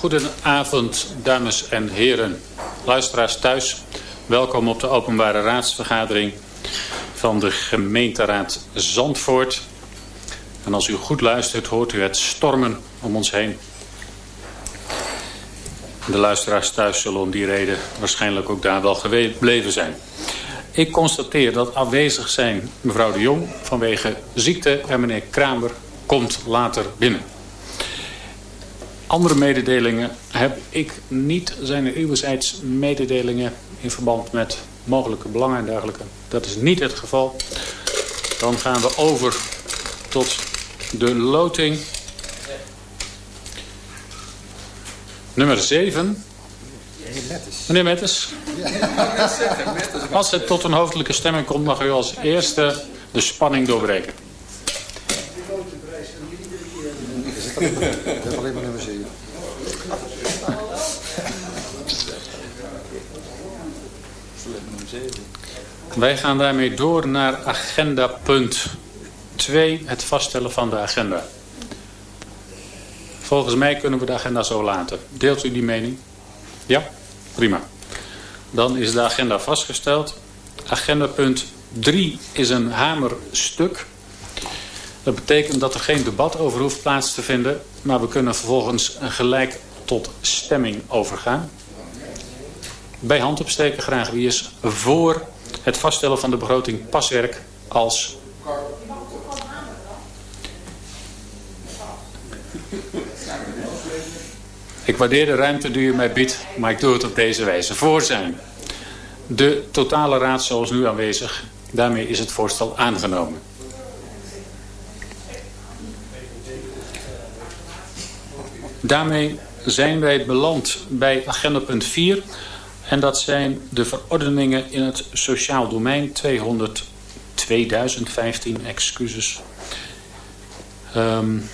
Goedenavond, dames en heren. Luisteraars thuis, welkom op de openbare raadsvergadering van de gemeenteraad Zandvoort. En als u goed luistert, hoort u het stormen om ons heen. De luisteraars thuis zullen om die reden waarschijnlijk ook daar wel gebleven zijn. Ik constateer dat afwezig zijn mevrouw de Jong vanwege ziekte en meneer Kramer komt later binnen. Andere mededelingen heb ik niet. Zijn er uwerzijds mededelingen in verband met mogelijke belangen en dergelijke? Dat is niet het geval. Dan gaan we over tot de loting. Nummer 7. Meneer Metters. Als het tot een hoofdelijke stemming komt, mag u als eerste de spanning doorbreken. Dat alleen maar nummer Wij gaan daarmee door naar agenda punt 2, het vaststellen van de agenda. Volgens mij kunnen we de agenda zo laten. Deelt u die mening? Ja? Prima. Dan is de agenda vastgesteld. Agenda punt 3 is een hamerstuk. Dat betekent dat er geen debat over hoeft plaats te vinden. Maar we kunnen vervolgens gelijk tot stemming overgaan. Bij hand opsteken graag wie is voor het vaststellen van de begroting paswerk als... Ik waardeer de ruimte die u mij biedt, maar ik doe het op deze wijze. Voor zijn de totale raad zoals nu aanwezig. Daarmee is het voorstel aangenomen. Daarmee zijn wij beland bij agenda punt 4. En dat zijn de verordeningen in het sociaal domein 200 2015, excuses. Um,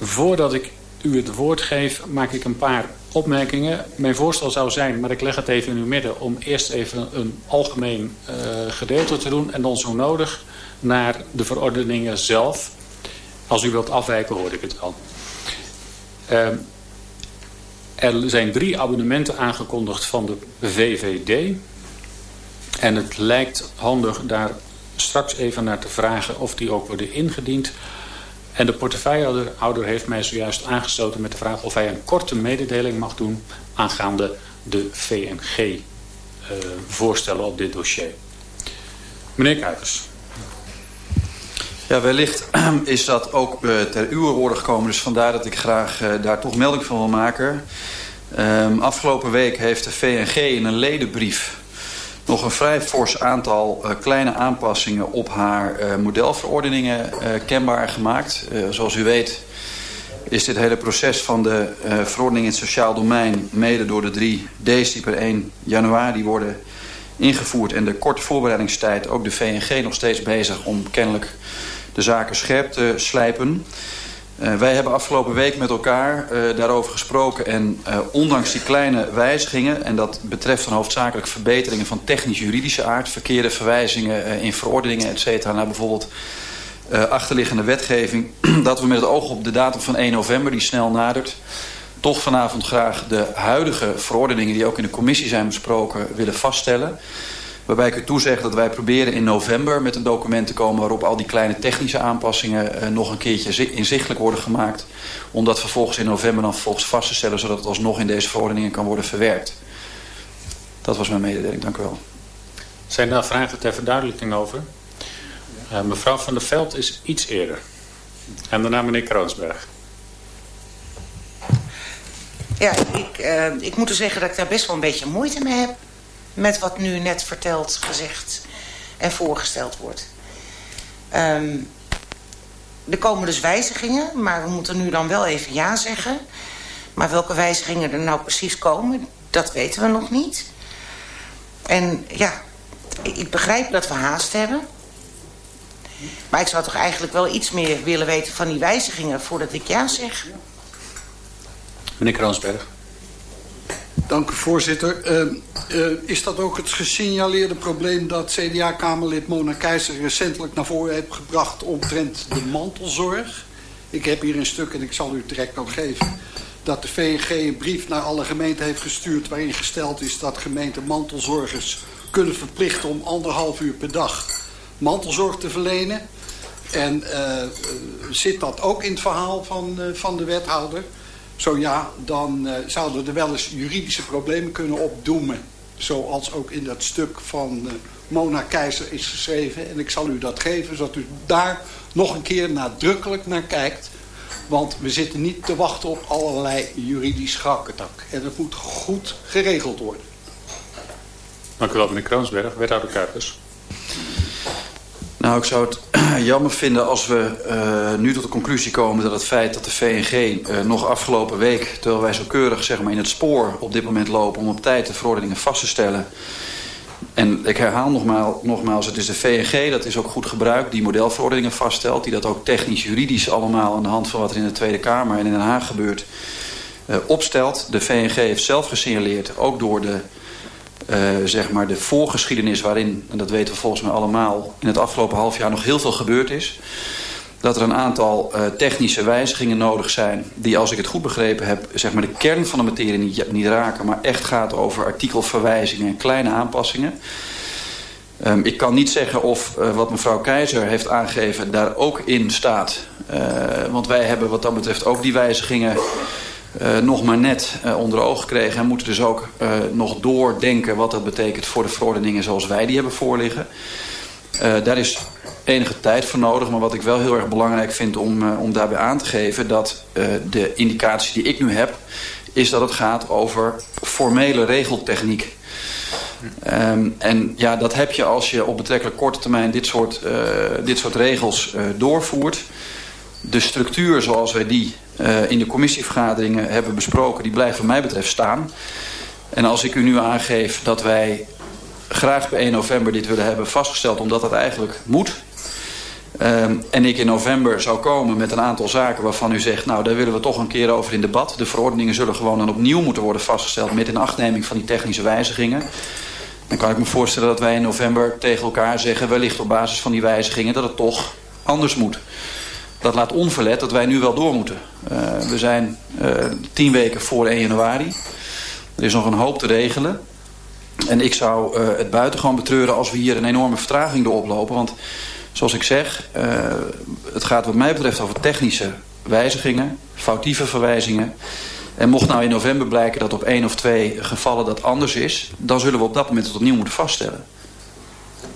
voordat ik u het woord geef, maak ik een paar opmerkingen. Mijn voorstel zou zijn, maar ik leg het even in uw midden... om eerst even een algemeen uh, gedeelte te doen... en dan zo nodig naar de verordeningen zelf. Als u wilt afwijken, hoor ik het. Uh, er zijn drie abonnementen aangekondigd van de VVD. En het lijkt handig daar straks even naar te vragen of die ook worden ingediend. En de portefeuillehouder heeft mij zojuist aangesloten met de vraag of hij een korte mededeling mag doen aangaande de VNG-voorstellen uh, op dit dossier. Meneer Kuipers. Ja, wellicht is dat ook uh, ter uwe woorden gekomen. Dus vandaar dat ik graag uh, daar toch melding van wil maken. Um, afgelopen week heeft de VNG in een ledenbrief nog een vrij fors aantal uh, kleine aanpassingen op haar modelverordeningen kenbaar gemaakt. zoals u weet is dit hele proces van de verordening in het sociaal domein... mede door de drie D's die per 1 januari worden ingevoerd... en de korte voorbereidingstijd ook de VNG nog steeds bezig om kennelijk de zaken scherp te slijpen... Uh, wij hebben afgelopen week met elkaar uh, daarover gesproken. En uh, ondanks die kleine wijzigingen... en dat betreft dan hoofdzakelijk verbeteringen van technisch-juridische aard... verkeerde verwijzingen in verordeningen, et cetera... naar bijvoorbeeld achterliggende wetgeving... dat we met het oog op de datum van 1 november, die snel nadert... toch vanavond graag de huidige verordeningen... die ook in de commissie zijn besproken, willen vaststellen... Waarbij ik u toezeg dat wij proberen in november met een document te komen... waarop al die kleine technische aanpassingen uh, nog een keertje inzichtelijk worden gemaakt. Om dat vervolgens in november dan vervolgens vast te stellen... zodat het alsnog in deze verordeningen kan worden verwerkt. Dat was mijn mededeling. Dank u wel. Zijn daar vragen ter verduidelijking over? Uh, mevrouw van der Veld is iets eerder. En daarna meneer Kroonsberg. Ja, ik, uh, ik moet er zeggen dat ik daar best wel een beetje moeite mee heb met wat nu net verteld, gezegd en voorgesteld wordt. Um, er komen dus wijzigingen, maar we moeten nu dan wel even ja zeggen. Maar welke wijzigingen er nou precies komen, dat weten we nog niet. En ja, ik begrijp dat we haast hebben. Maar ik zou toch eigenlijk wel iets meer willen weten van die wijzigingen voordat ik ja zeg. Meneer Kroonsberg. Dank u, voorzitter. Uh, uh, is dat ook het gesignaleerde probleem dat CDA-Kamerlid Mona Keizer recentelijk naar voren heeft gebracht omtrent de mantelzorg? Ik heb hier een stuk en ik zal u direct ook geven. dat de VNG een brief naar alle gemeenten heeft gestuurd... waarin gesteld is dat gemeenten mantelzorgers kunnen verplichten om anderhalf uur per dag mantelzorg te verlenen. En uh, zit dat ook in het verhaal van, van de wethouder? Zo ja, dan uh, zouden er wel eens juridische problemen kunnen opdoemen. Zoals ook in dat stuk van Mona Keizer is geschreven. En ik zal u dat geven, zodat u daar nog een keer nadrukkelijk naar kijkt. Want we zitten niet te wachten op allerlei juridisch grakketak. En dat moet goed geregeld worden. Dank u wel, meneer Kroonsberg. Wethouder Kuipers. Nou, ik zou het jammer vinden als we uh, nu tot de conclusie komen dat het feit dat de VNG uh, nog afgelopen week, terwijl wij zo keurig zeg maar, in het spoor op dit moment lopen om op tijd de verordeningen vast te stellen. En ik herhaal nogmaals, nogmaals, het is de VNG, dat is ook goed gebruikt, die modelverordeningen vaststelt. Die dat ook technisch, juridisch allemaal aan de hand van wat er in de Tweede Kamer en in Den Haag gebeurt, uh, opstelt. De VNG heeft zelf gesignaleerd, ook door de uh, zeg maar de voorgeschiedenis waarin, en dat weten we volgens mij allemaal, in het afgelopen half jaar nog heel veel gebeurd is. Dat er een aantal uh, technische wijzigingen nodig zijn die, als ik het goed begrepen heb, zeg maar de kern van de materie niet, niet raken, maar echt gaat over artikelverwijzingen en kleine aanpassingen. Um, ik kan niet zeggen of uh, wat mevrouw Keizer heeft aangegeven daar ook in staat. want wij hebben wat dat betreft ook die wijzigingen uh, nog maar net uh, onder oog gekregen. En moeten dus ook uh, nog doordenken wat dat betekent voor de verordeningen zoals wij die hebben voorliggen. daar is enige tijd voor nodig. Maar wat ik wel heel erg belangrijk vind om, om daarbij aan te geven... dat de indicatie die ik nu heb... is dat het gaat over formele regeltechniek. Um, en ja, dat heb je als je op betrekkelijk korte termijn dit soort, dit soort regels doorvoert de structuur zoals wij die uh, in de commissievergaderingen hebben besproken... die blijft wat mij betreft staan. En als ik u nu aangeef dat wij graag bij 1 november dit willen hebben vastgesteld... omdat dat eigenlijk moet... Um, en ik in november zou komen met een aantal zaken waarvan u zegt... nou, daar willen we toch een keer over in debat. De verordeningen zullen gewoon dan opnieuw moeten worden vastgesteld... met inachtneming van die technische wijzigingen. Dan kan ik me voorstellen dat wij in november tegen elkaar zeggen... wellicht op basis van die wijzigingen dat het toch anders moet dat laat onverlet dat wij nu wel door moeten. Uh, we zijn uh, tien weken voor 1 januari. Er is nog een hoop te regelen. En ik zou uh, het buitengewoon betreuren als we hier een enorme vertraging door oplopen. Want zoals ik zeg, het gaat wat mij betreft over technische wijzigingen, foutieve verwijzingen. En mocht nou in november blijken dat op één of twee gevallen dat anders is... dan zullen we op dat moment het opnieuw moeten vaststellen.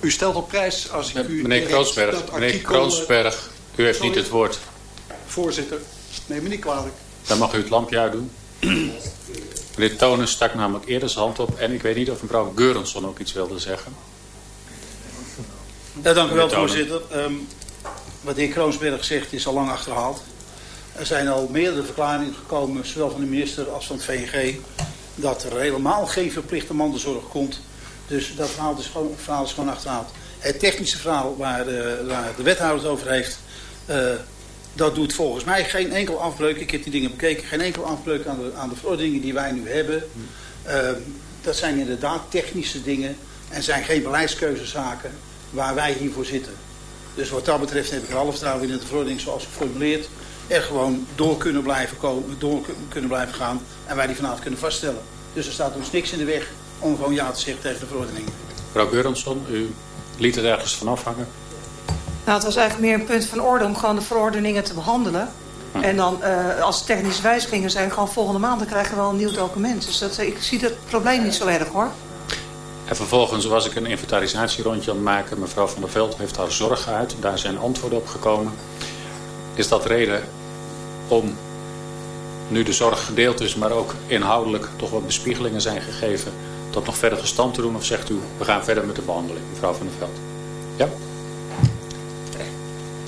U stelt op prijs als ik u... Meneer Kroonsberg, meneer Kroonsberg u heeft Sorry. niet het woord. Voorzitter, neem me niet kwalijk. Dan mag u het lampje uitdoen. Meneer Tonen stak namelijk eerder zijn hand op. En ik weet niet of mevrouw Geurensson ook iets wilde zeggen. Ja, dank u wel, voorzitter. Um, wat de heer Kroonsberg zegt is al lang achterhaald. Er zijn al meerdere verklaringen gekomen, zowel van de minister als van het VNG... dat er helemaal geen verplichte mantelzorg komt. Dus dat verhaal is gewoon, verhaal is gewoon achterhaald. Het technische verhaal waar, uh, waar de wethouder het over heeft... Uh, dat doet volgens mij geen enkel afbreuk. Ik heb die dingen bekeken. Geen enkel afbreuk aan de, aan de verordeningen die wij nu hebben. Uh, dat zijn inderdaad technische dingen. En zijn geen beleidskeuzezaken waar wij hiervoor zitten. Dus wat dat betreft heb ik er alle vertrouwen in de verordening zoals geformuleerd. Er gewoon door kunnen blijven, komen, door kunnen blijven gaan. En wij die vanavond kunnen vaststellen. Dus er staat ons niks in de weg om gewoon ja te zeggen tegen de verordening. Mevrouw Geurensson, u liet het ergens van afhangen. Nou, het was eigenlijk meer een punt van orde om gewoon de verordeningen te behandelen. Hm. En dan, uh, als technische wijzigingen zijn, gewoon volgende maand, dan krijgen we wel een nieuw document. Dus dat, ik zie het probleem niet zo erg hoor. En vervolgens was ik een inventarisatierondje aan het maken. Mevrouw van der Veld heeft haar zorgen uit. Daar zijn antwoorden op gekomen. Is dat reden om, nu de zorg gedeeld is, maar ook inhoudelijk toch wat bespiegelingen zijn gegeven, dat nog verder gestand te doen? Of zegt u, we gaan verder met de behandeling, mevrouw van der Veld? Ja?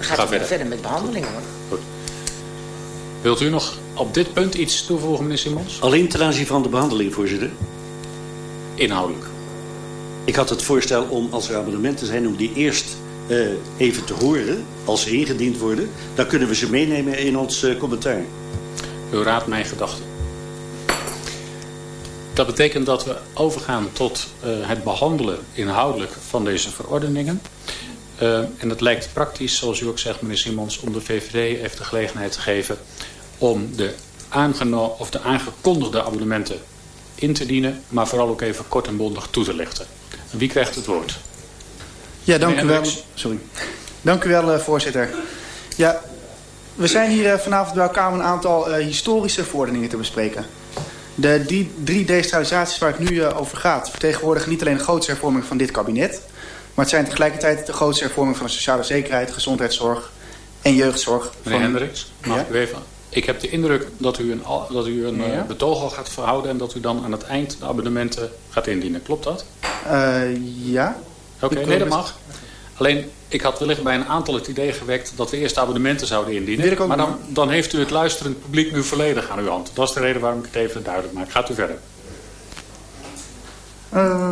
Gaat Ga verder. verder met behandelingen. Hoor. Goed. Wilt u nog op dit punt iets toevoegen, meneer Simons? Alleen ten aanzien van de behandeling, voorzitter. Inhoudelijk. Ik had het voorstel om, als er amendementen zijn, om die eerst uh, even te horen, als ze ingediend worden. Dan kunnen we ze meenemen in ons uh, commentaar. U raadt mijn gedachten. Dat betekent dat we overgaan tot uh, het behandelen inhoudelijk van deze verordeningen. Uh, en het lijkt praktisch, zoals u ook zegt meneer Simons, om de VVD even de gelegenheid te geven om de of de aangekondigde abonnementen in te dienen, maar vooral ook even kort en bondig toe te lichten. Wie krijgt het woord? Ja, dank u wel. Sorry. Dank u wel, uh, voorzitter. Ja, we zijn hier uh, vanavond bij elkaar om een aantal uh, historische verordeningen te bespreken. De die drie decentralisaties waar het nu over gaat... vertegenwoordigen niet alleen de grootste hervorming van dit kabinet... maar het zijn tegelijkertijd de grootste hervorming van de sociale zekerheid... gezondheidszorg en jeugdzorg. Meneer van... Hendricks, mag ja? ik even... Ik heb de indruk dat u een, dat u een ja. betoog al gaat verhouden... en dat u dan aan het eind de abonnementen gaat indienen. Klopt dat? Uh, ja. Oké, okay, nee, dat mag. Alleen, ik had wellicht bij een aantal het idee gewekt dat we eerst abonnementen zouden indienen. Maar dan, dan heeft u het luisterend publiek nu volledig aan uw hand. Dat is de reden waarom ik het even duidelijk maak. Gaat u verder. Uh,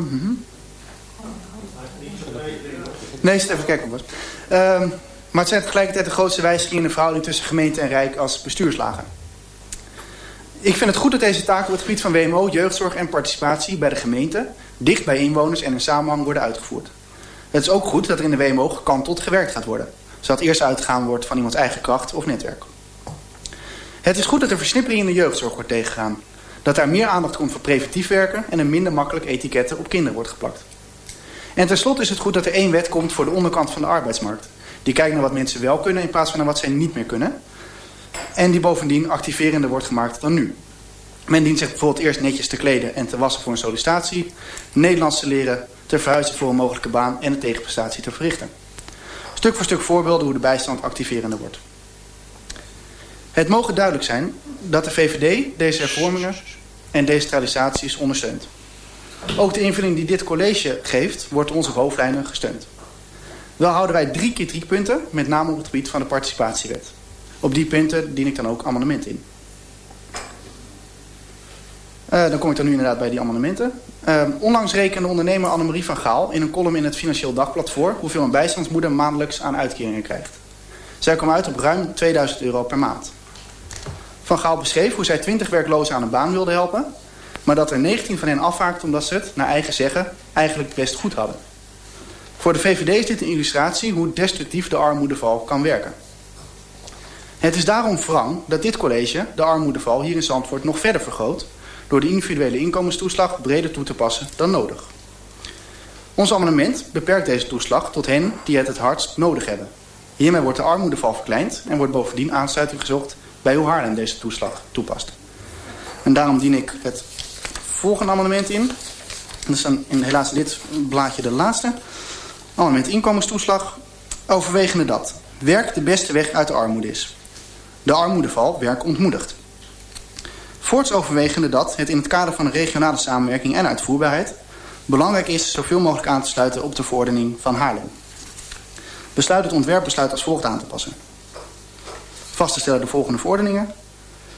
Nee, even kijken. Uh, maar het zijn tegelijkertijd de grootste wijzigingen in de verhouding tussen gemeente en Rijk als bestuurslagen. Ik vind het goed dat deze taken op het gebied van WMO, jeugdzorg en participatie bij de gemeente dicht bij inwoners en in samenhang worden uitgevoerd. Het is ook goed dat er in de WMO gekanteld gewerkt gaat worden. Zodat eerst uitgegaan wordt van iemands eigen kracht of netwerk. Het is goed dat er versnippering in de jeugdzorg wordt tegengegaan. Dat daar meer aandacht komt voor preventief werken en een minder makkelijk etiketten op kinderen wordt geplakt. En tenslotte is het goed dat er één wet komt voor de onderkant van de arbeidsmarkt. Die kijkt naar wat mensen wel kunnen in plaats van naar wat zij niet meer kunnen. En die bovendien activerender wordt gemaakt dan nu. Men dient zich bijvoorbeeld eerst netjes te kleden en te wassen voor een sollicitatie. Nederlands te leren, te verhuizen voor een mogelijke baan en een tegenprestatie te verrichten. Stuk voor stuk voorbeelden hoe de bijstand activerender wordt. Het mogen duidelijk zijn dat de VVD deze hervormingen en decentralisaties ondersteunt. Ook de invulling die dit college geeft, wordt onze hoofdlijnen gesteund. Wel houden wij drie keer drie punten, met name op het gebied van de participatiewet. Op die punten dien ik dan ook amendement in. Uh, dan kom ik dan nu inderdaad bij die amendementen. Uh, onlangs rekende ondernemer Annemarie van Gaal in een column in het Financieel Dagblad voor... hoeveel een bijstandsmoeder maandelijks aan uitkeringen krijgt. Zij kwam uit op ruim 2000 euro per maand. Van Gaal beschreef hoe zij 20 werklozen aan een baan wilde helpen... maar dat er 19 van hen afhaakten omdat ze het, naar eigen zeggen, eigenlijk best goed hadden. Voor de VVD is dit een illustratie hoe destructief de armoedeval kan werken. Het is daarom wrang dat dit college de armoedeval hier in Zandvoort nog verder vergroot door de individuele inkomenstoeslag breder toe te passen dan nodig. Ons amendement beperkt deze toeslag tot hen die het het hardst nodig hebben. Hiermee wordt de armoedeval verkleind en wordt bovendien aansluiting gezocht bij hoe Haarlem deze toeslag toepast. En daarom dien ik het volgende amendement in. Dat is dan in helaas dit blaadje de laatste. Amendement inkomenstoeslag. Overwegende dat werk de beste weg uit de armoede is. De armoedeval werk ontmoedigt. Voorts overwegende dat het in het kader van regionale samenwerking en uitvoerbaarheid belangrijk is zoveel mogelijk aan te sluiten op de verordening van Haarlem. Besluit het ontwerpbesluit als volgt aan te passen. Vast te stellen de volgende verordeningen.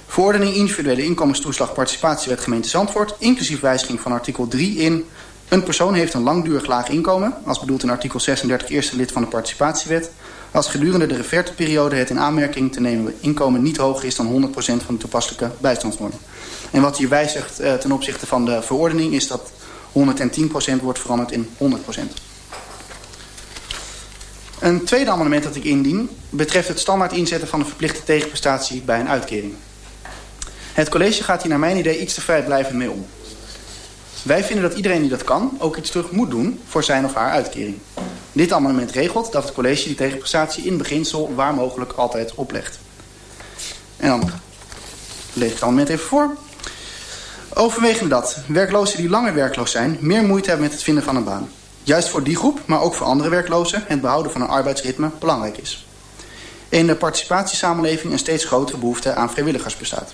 Verordening individuele inkomenstoeslag participatiewet gemeente Zandvoort, inclusief wijziging van artikel 3 in... Een persoon heeft een langdurig laag inkomen, als bedoeld in artikel 36 eerste lid van de participatiewet... als gedurende de referteperiode het in aanmerking te nemen inkomen niet hoger is dan 100% van de toepasselijke bijstandsnorm. En wat hier wijzigt uh, ten opzichte van de verordening is dat 110% wordt veranderd in 100%. Een tweede amendement dat ik indien betreft het standaard inzetten van een verplichte tegenprestatie bij een uitkering. Het college gaat hier naar mijn idee iets te vrijblijvend mee om. Wij vinden dat iedereen die dat kan ook iets terug moet doen voor zijn of haar uitkering. Dit amendement regelt dat het college die tegenprestatie in beginsel waar mogelijk altijd oplegt. En dan lees ik het amendement even voor. Overwegende dat werklozen die langer werkloos zijn meer moeite hebben met het vinden van een baan. Juist voor die groep, maar ook voor andere werklozen, het behouden van een arbeidsritme belangrijk is. In de participatiesamenleving een steeds grotere behoefte aan vrijwilligers bestaat.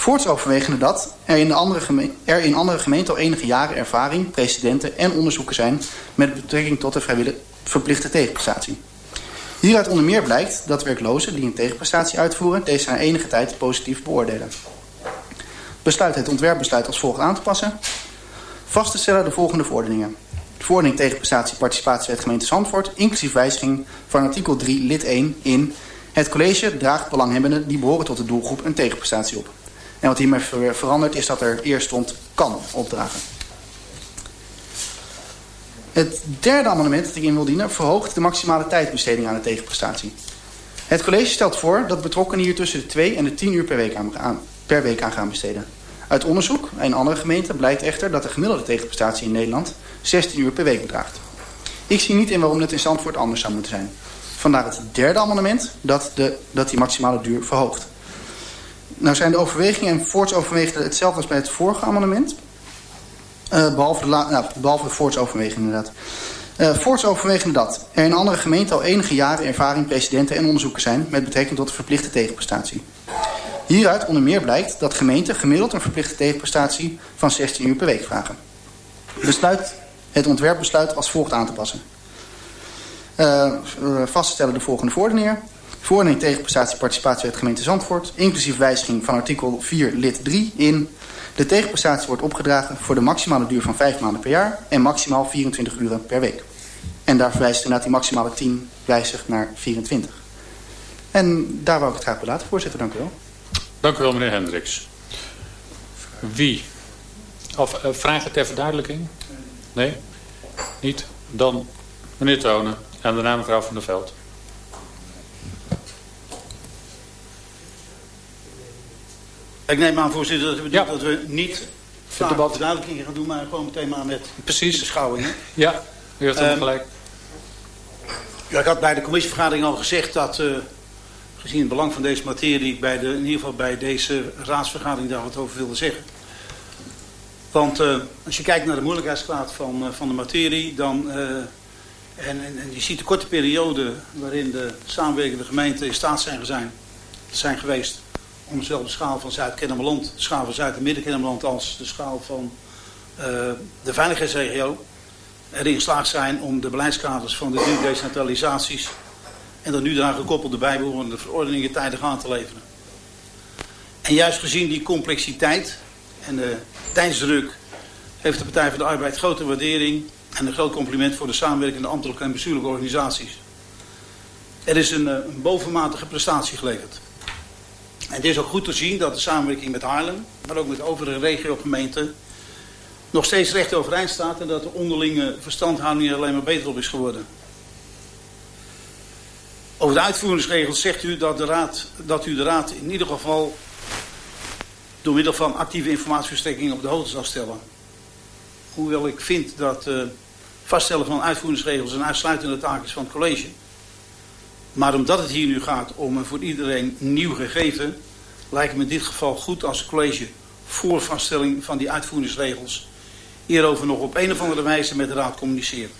Voorts overwegende dat er in, de andere er in andere gemeenten al enige jaren ervaring, precedenten en onderzoeken zijn met betrekking tot de vrijwillige verplichte tegenprestatie. Hieruit onder meer blijkt dat werklozen die een tegenprestatie uitvoeren deze na enige tijd positief beoordelen. Besluit het ontwerpbesluit als volgt aan te passen. Vast te stellen de volgende verordeningen. De verordening tegenprestatie participatiewet gemeente Zandvoort, inclusief wijziging van artikel 3 lid 1 in het college draagt belanghebbenden die behoren tot de doelgroep een tegenprestatie op. En wat hiermee verandert is dat er eerst stond kan opdragen. Het derde amendement dat ik in wil dienen verhoogt de maximale tijdbesteding aan de tegenprestatie. Het college stelt voor dat betrokkenen hier tussen de 2 en de 10 uur per week aan, per week aan gaan besteden. Uit onderzoek in andere gemeenten blijkt echter dat de gemiddelde tegenprestatie in Nederland 16 uur per week bedraagt. Ik zie niet in waarom het in Zandvoort anders zou moeten zijn. Vandaar het derde amendement dat, de, dat die maximale duur verhoogt. Nou zijn de overwegingen en voortsoverwegingen hetzelfde als bij het vorige amendement. Uh, behalve, de nou, behalve de voortsoverwegingen inderdaad. Uh, voortsoverwegende dat er in andere gemeenten al enige jaren ervaring presidenten en onderzoeken zijn met betrekking tot de verplichte tegenprestatie. Hieruit onder meer blijkt dat gemeenten gemiddeld een verplichte tegenprestatie van 16 uur per week vragen. Besluit het ontwerpbesluit als volgt aan te passen. Uh, vaststellen de volgende verordeningen. Verordening tegen prestatie participatiewet gemeente Zandvoort. Inclusief wijziging van artikel 4 lid 3 in. De tegenprestatie wordt opgedragen voor de maximale duur van 5 maanden per jaar. En maximaal 24 uren per week. En daar verwijst inderdaad die maximale 10 wijzigt naar 24. En daar wou ik het graag bij laten, voorzitter. Dank u wel. Dank u wel, meneer Hendricks. Wie? Of uh, vragen ter verduidelijking? Nee? Niet? Dan meneer Tonen en daarna mevrouw Van der Veld. Ik neem aan, voorzitter, dat we, ja. dat we niet vragen of verduidelijkingen gaan doen, maar gewoon meteen maar met Precies. beschouwingen. Ja, u heeft um, gelijk. Ja, ik had bij de commissievergadering al gezegd dat, uh, gezien het belang van deze materie, bij de, in ieder geval bij deze raadsvergadering daar wat over wilde zeggen. Want uh, als je kijkt naar de moeilijkheidsgraad van, uh, van de materie, dan, en, en, en, je ziet de korte periode waarin de samenwerkende gemeenten in staat zijn, zijn, zijn geweest om zowel de schaal van Zuid-Kennemerland, de schaal van Zuid- en Midden-Kennemerland als de schaal van uh, de veiligheidsregio erin geslaagd zijn om de beleidskaders van de drie decentralisaties en de nu daaraan gekoppelde bijbehorende verordeningen tijdig aan te leveren. En juist gezien die complexiteit en de tijdsdruk heeft de Partij van de Arbeid grote waardering en een groot compliment voor de samenwerkende ambtelijke en bestuurlijke organisaties. Er is een, een bovenmatige prestatie geleverd. En het is ook goed te zien dat de samenwerking met Haarlem, maar ook met overige regiogemeenten, nog steeds recht overeind staat en dat de onderlinge verstandhouding er alleen maar beter op is geworden. Over de uitvoeringsregels zegt u dat, de raad, dat u de Raad in ieder geval door middel van actieve informatieverstrekking op de hoogte zal stellen. Hoewel ik vind dat uh, vaststellen van uitvoeringsregels een uitsluitende taak is van het college. Maar omdat het hier nu gaat om een voor iedereen nieuw gegeven, lijkt me in dit geval goed als college voor vaststelling van die uitvoeringsregels hierover nog op een of andere wijze met de raad communiceren.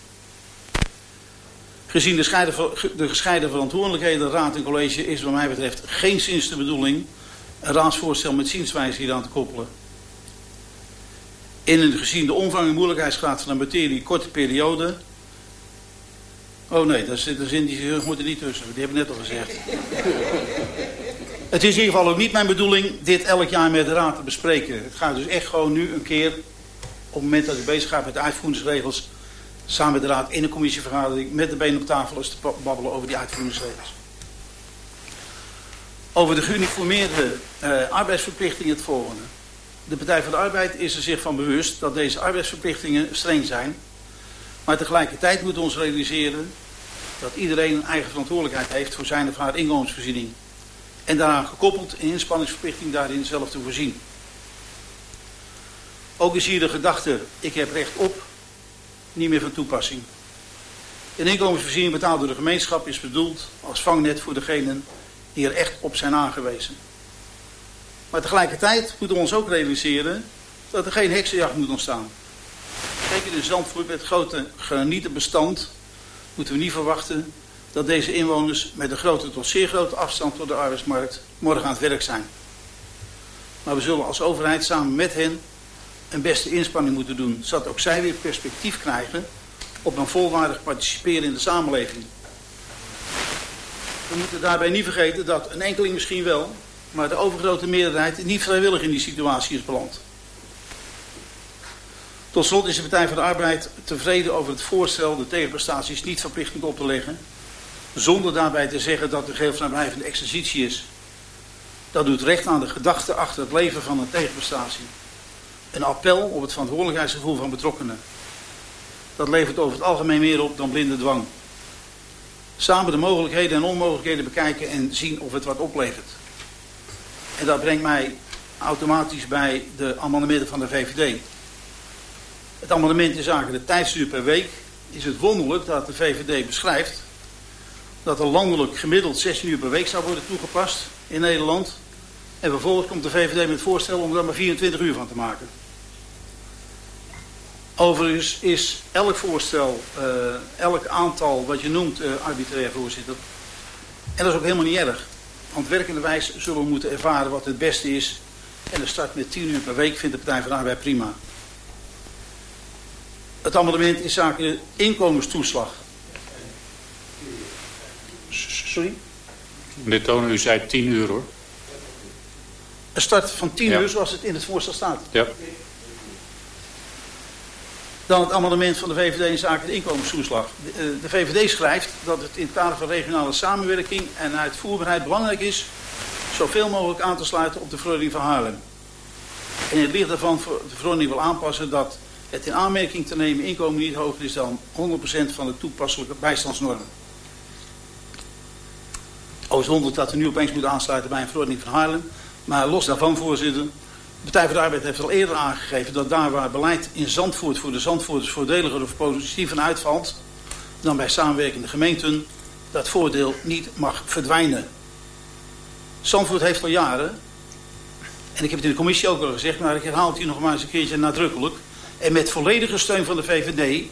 Gezien de, de gescheiden verantwoordelijkheden raad en college is wat mij betreft geen sinds de bedoeling een raadsvoorstel met zienswijze hier aan te koppelen. In een gezien de omvang en moeilijkheidsgraad van de materie korte periode Oh nee, daar zit een zin die moet er niet tussen. Die heb ik net al gezegd. het is in ieder geval ook niet mijn bedoeling dit elk jaar met de raad te bespreken. Het gaat dus echt gewoon nu een keer, op het moment dat ik bezig ga met de uitvoeringsregels, samen met de raad in een commissievergadering met de benen op tafel eens te babbelen over die uitvoeringsregels. Over de geuniformeerde uh, arbeidsverplichtingen het volgende. De Partij van de Arbeid is er zich van bewust dat deze arbeidsverplichtingen streng zijn maar tegelijkertijd moeten we ons realiseren dat iedereen een eigen verantwoordelijkheid heeft voor zijn of haar inkomensvoorziening. En daaraan gekoppeld een inspanningsverplichting daarin zelf te voorzien. Ook is hier de gedachte, ik heb recht op, niet meer van toepassing. Een inkomensvoorziening betaald door de gemeenschap is bedoeld als vangnet voor degenen die er echt op zijn aangewezen. Maar tegelijkertijd moeten we ons ook realiseren dat er geen heksenjacht moet ontstaan. Zeker in Zandvoort met het grote granietenbestand moeten we niet verwachten dat deze inwoners met een grote tot zeer grote afstand tot de arbeidsmarkt morgen aan het werk zijn. Maar we zullen als overheid samen met hen een beste inspanning moeten doen, zodat ook zij weer perspectief krijgen op een volwaardig participeren in de samenleving. We moeten daarbij niet vergeten dat een enkeling misschien wel, maar de overgrote meerderheid niet vrijwillig in die situatie is beland. Tot slot is de Partij van de Arbeid tevreden over het voorstel de tegenprestaties niet verplichtend op te leggen. Zonder daarbij te zeggen dat geheel vrijblijvende exercitie is. Dat doet recht aan de gedachte achter het leven van een tegenprestatie. Een appel op het verantwoordelijkheidsgevoel van betrokkenen. Dat levert over het algemeen meer op dan blinde dwang. Samen de mogelijkheden en onmogelijkheden bekijken en zien of het wat oplevert. En dat brengt mij automatisch bij de amendementen van de VVD. Het amendement in zaken de tijdstuur per week is het wonderlijk dat de VVD beschrijft dat er landelijk gemiddeld 16 uur per week zou worden toegepast in Nederland. En vervolgens komt de VVD met het voorstel om er maar 24 uur van te maken. Overigens is elk voorstel, uh, elk aantal wat je noemt, uh, arbitrair voorzitter. En dat is ook helemaal niet erg. Want werkende wijs zullen we moeten ervaren wat het beste is. En de start met 10 uur per week vindt de Partij van de Arbeid prima. Het amendement is zaken inkomenstoeslag. Sorry? Meneer Tonen, u zei 10 uur hoor. Een start van 10 ja. uur zoals het in het voorstel staat. Ja. Dan het amendement van de VVD in zaken de inkomenstoeslag. De, eh, de VVD schrijft dat het in het kader van regionale samenwerking en uitvoerbaarheid belangrijk is zoveel mogelijk aan te sluiten op de verordening van Haarlem. En het ligt daarvan de verordening wil aanpassen dat het in aanmerking te nemen inkomen niet hoger is dan 100% van de toepasselijke bijstandsnormen. Overigens dat we nu opeens moeten aansluiten bij een verordening van Haarlem. Maar los daarvan, voorzitter, de Partij voor de Arbeid heeft al eerder aangegeven dat daar waar beleid in Zandvoort voor de Zandvoorters voordeliger of positiever uitvalt dan bij samenwerkende gemeenten, dat voordeel niet mag verdwijnen. Zandvoort heeft al jaren, en ik heb het in de commissie ook al gezegd, maar ik herhaal het hier nog maar eens een keertje nadrukkelijk, en met volledige steun van de VVD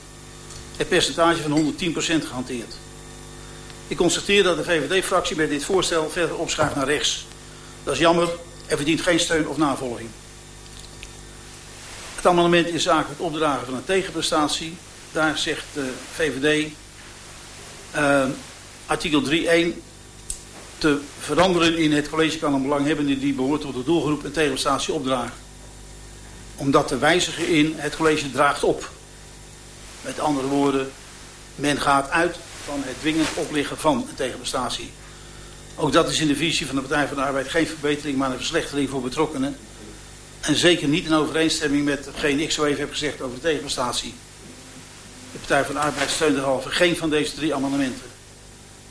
het percentage van 110% gehanteerd. Ik constateer dat de VVD-fractie bij dit voorstel verder opschuift naar rechts. Dat is jammer en verdient geen steun of navolging. Het amendement in zaken het opdragen van een tegenprestatie. Daar zegt de VVD uh, artikel 3.1 te veranderen in het college kan een belanghebbende die behoort tot de doelgroep een tegenprestatie opdragen. Om dat te wijzigen in het college draagt op. Met andere woorden, men gaat uit van het dwingend opleggen van een tegenprestatie. Ook dat is in de visie van de Partij van de Arbeid geen verbetering, maar een verslechtering voor betrokkenen. En zeker niet in overeenstemming met hetgeen ik zo even heb gezegd over de tegenprestatie. De Partij van de Arbeid steunt derhalve geen van deze drie amendementen.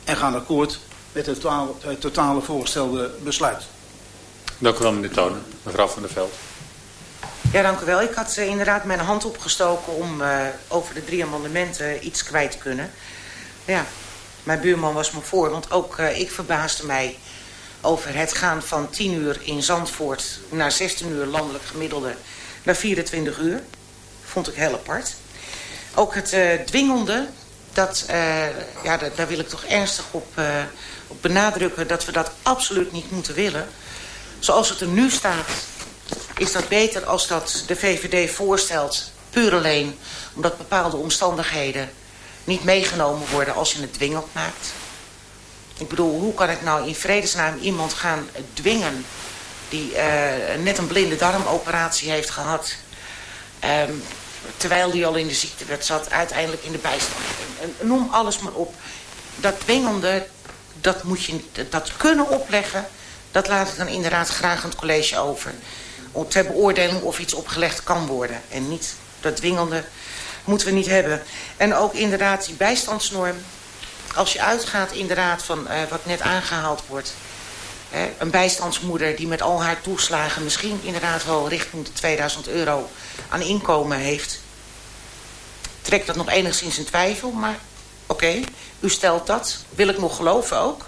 En gaan akkoord met het totale, het totale voorgestelde besluit. Dank u wel, meneer Tonen. Mevrouw van der Veld. Ja, dank u wel. Ik had uh, inderdaad mijn hand opgestoken om uh, over de drie amendementen iets kwijt te kunnen. Ja, mijn buurman was me voor, want ook uh, ik verbaasde mij over het gaan van 10 uur in Zandvoort naar 16 uur landelijk gemiddelde naar 24 uur. Vond ik heel apart. Ook het dwingende, dat, ja, dat, daar wil ik toch ernstig op, op benadrukken dat we dat absoluut niet moeten willen. Zoals het er nu staat, is dat beter als dat de VVD voorstelt, puur alleen omdat bepaalde omstandigheden niet meegenomen worden als je het dwingend maakt. Ik bedoel, hoe kan ik nou in vredesnaam iemand gaan dwingen... die uh, net een blinde darmoperatie heeft gehad... Um, terwijl die al in de ziektewet zat, uiteindelijk in de bijstand. Noem alles maar op. Dat dwingende, dat moet je dat kunnen opleggen... dat laat ik dan inderdaad graag aan het college over. Ter beoordeling of iets opgelegd kan worden. En niet dat dwingende moeten we niet hebben. En ook inderdaad die bijstandsnorm. Als je uitgaat inderdaad van uh, wat net aangehaald wordt. Hè, een bijstandsmoeder die met al haar toeslagen misschien inderdaad wel richting de 2000 euro aan inkomen heeft. Trek dat nog enigszins in twijfel, maar oké, u stelt dat. Wil ik nog geloven ook.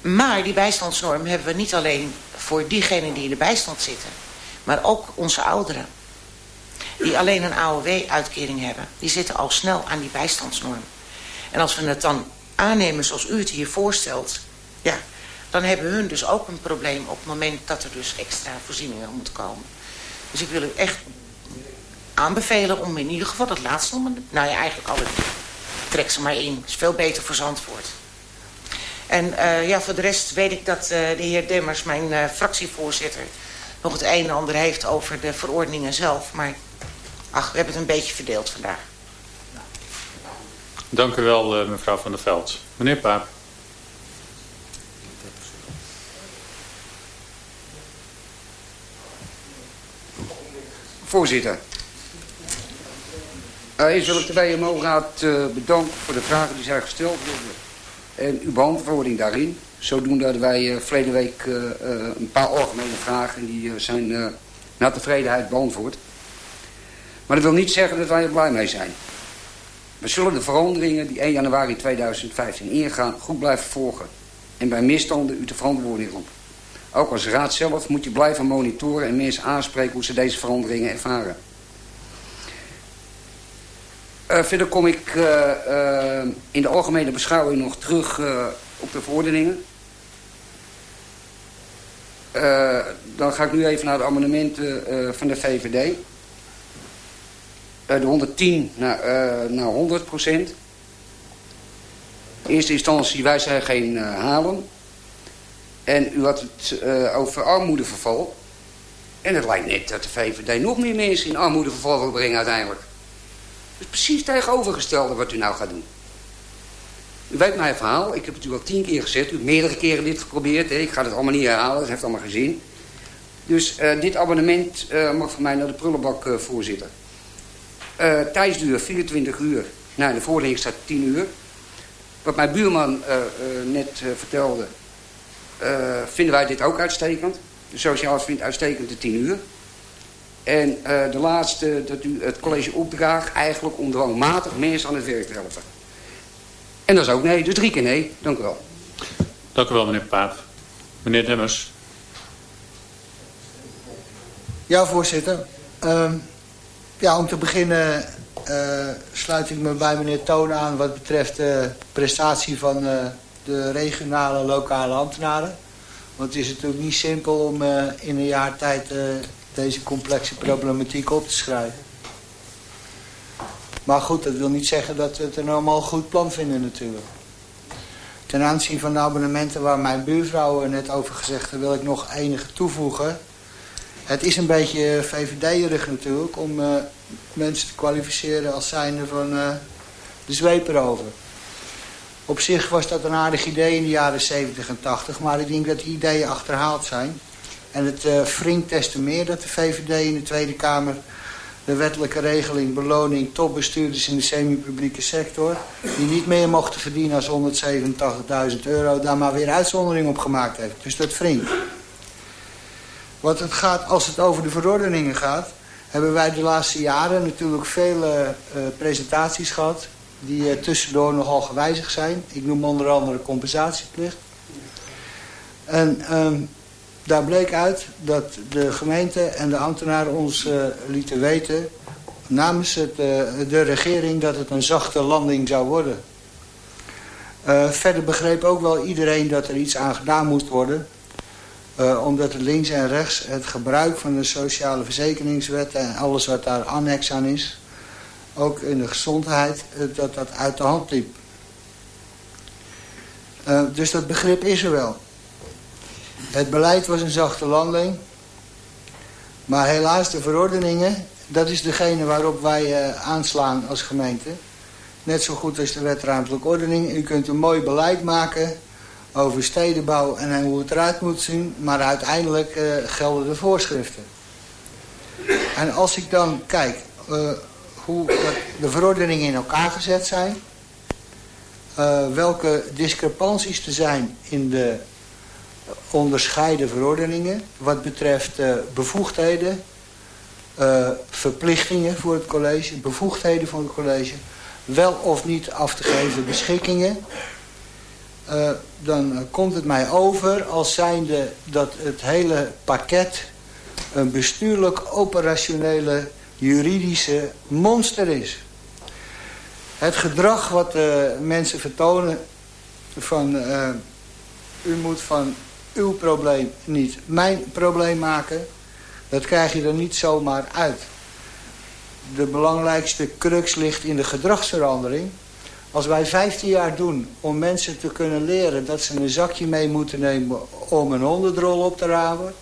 Maar die bijstandsnorm hebben we niet alleen voor diegenen die in de bijstand zitten. Maar ook onze ouderen die alleen een AOW-uitkering hebben, die zitten al snel aan die bijstandsnorm. En als we het dan aannemen zoals u het hier voorstelt, ja, dan hebben hun dus ook een probleem op het moment dat er dus extra voorzieningen moeten komen. Dus ik wil u echt aanbevelen om in ieder geval dat laatste, nou ja, eigenlijk alle trek ze maar in. is veel beter voor Zandvoort. En uh, ja, voor de rest weet ik dat uh, de heer Demmers, mijn uh, fractievoorzitter, nog het een en ander heeft over de verordeningen zelf. Maar Ach, we hebben het een beetje verdeeld vandaag. Dank u wel, mevrouw Van der Veld. Meneer Paap. Voorzitter. eerst wil ik de WMO-raad uh, bedanken voor de vragen die zij gesteld. En uw beantwoording daarin. Zodoende hadden wij uh, verleden week uh, een paar algemene vragen... en die zijn naar tevredenheid beantwoord. Maar dat wil niet zeggen dat wij er blij mee zijn. We zullen de veranderingen die 1 januari 2015 ingaan goed blijven volgen. En bij misstanden u de verantwoording roepen. Ook als raad zelf moet je blijven monitoren en mensen aanspreken hoe ze deze veranderingen ervaren. Uh, verder kom ik uh, uh, in de algemene beschouwing nog terug op de verordeningen. dan ga ik nu even naar de amendementen van de VVD. de 110 naar, naar 100 procent. In eerste instantie, wij zijn geen halen. En u had het over armoedeverval. En het lijkt net dat de VVD nog meer mensen in armoedeverval wil brengen uiteindelijk is precies tegenovergestelde wat u nou gaat doen. U weet mijn verhaal. Ik heb het u al tien keer gezegd. U hebt meerdere keren dit geprobeerd. Hè. Ik ga het allemaal niet herhalen. Dat heeft allemaal gezien. Dus uh, dit abonnement uh, mag van mij naar de prullenbak, uh, voorzitter. tijdsduur 24 uur. Nou, de voordeling staat 10 uur. Wat mijn buurman net vertelde... vinden wij dit ook uitstekend. De sociaal vindt uitstekend de 10 uur. En uh, de laatste, dat u het college opdraagt eigenlijk om dwangmatig mensen aan het werk te helpen. En dat is ook nee, dus drie keer nee. Dank u wel. Dank u wel, meneer Paap. Meneer Demmers. Ja, voorzitter. Uh, ja, om te beginnen uh, sluit ik me bij meneer Toon aan... wat betreft de prestatie van uh, de regionale lokale ambtenaren. Want het is natuurlijk niet simpel om in een jaar tijd deze complexe problematiek op te schrijven. Maar goed, dat wil niet zeggen dat we het een allemaal goed plan vinden natuurlijk. Ten aanzien van de abonnementen waar mijn buurvrouw net over gezegd heeft... wil ik nog enige toevoegen. Het is een beetje VVD-erig natuurlijk om uh, mensen te kwalificeren als zijnde van uh, de zweep over. Op zich was dat een aardig idee in de jaren 70 en 80, maar ik denk dat die ideeën achterhaald zijn. En het uh, des te meer dat de VVD in de Tweede Kamer de wettelijke regeling beloning topbestuurders in de semi-publieke sector... die niet meer mochten verdienen dan 187.000 euro... daar maar weer uitzondering op gemaakt heeft. Dus dat wringt. Wat het gaat, als het over de verordeningen gaat... hebben wij de laatste jaren natuurlijk vele uh, presentaties gehad... die uh, tussendoor nogal gewijzigd zijn. Ik noem onder andere compensatieplicht. En... Um, daar bleek uit dat de gemeente en de ambtenaren ons uh, lieten weten... namens het, uh, de regering dat het een zachte landing zou worden. Uh, verder begreep ook wel iedereen dat er iets aan gedaan moest worden... omdat links en rechts het gebruik van de sociale verzekeringswet... en alles wat daar annex aan is... ook in de gezondheid, dat dat uit de hand liep. dus dat begrip is er wel... Het beleid was een zachte landing. Maar helaas de verordeningen, dat is degene waarop wij uh, aanslaan als gemeente. Net zo goed als de wet ruimtelijke ordening. U kunt een mooi beleid maken over stedenbouw en hoe het eruit moet zien. Maar uiteindelijk uh, gelden de voorschriften. En als ik dan kijk uh, hoe de verordeningen in elkaar gezet zijn. welke discrepanties er zijn in de onderscheiden verordeningen wat betreft uh, bevoegdheden, uh, verplichtingen voor het college, bevoegdheden voor het college, wel of niet af te geven beschikkingen. Uh, dan komt het mij over als zijnde dat het hele pakket een bestuurlijk operationele juridische monster is. Het gedrag wat mensen vertonen van u moet van uw probleem niet mijn probleem maken. Dat krijg je er niet zomaar uit. De belangrijkste crux ligt in de gedragsverandering. Als wij 15 jaar doen om mensen te kunnen leren dat ze een zakje mee moeten nemen om een hondendrol op te ramen.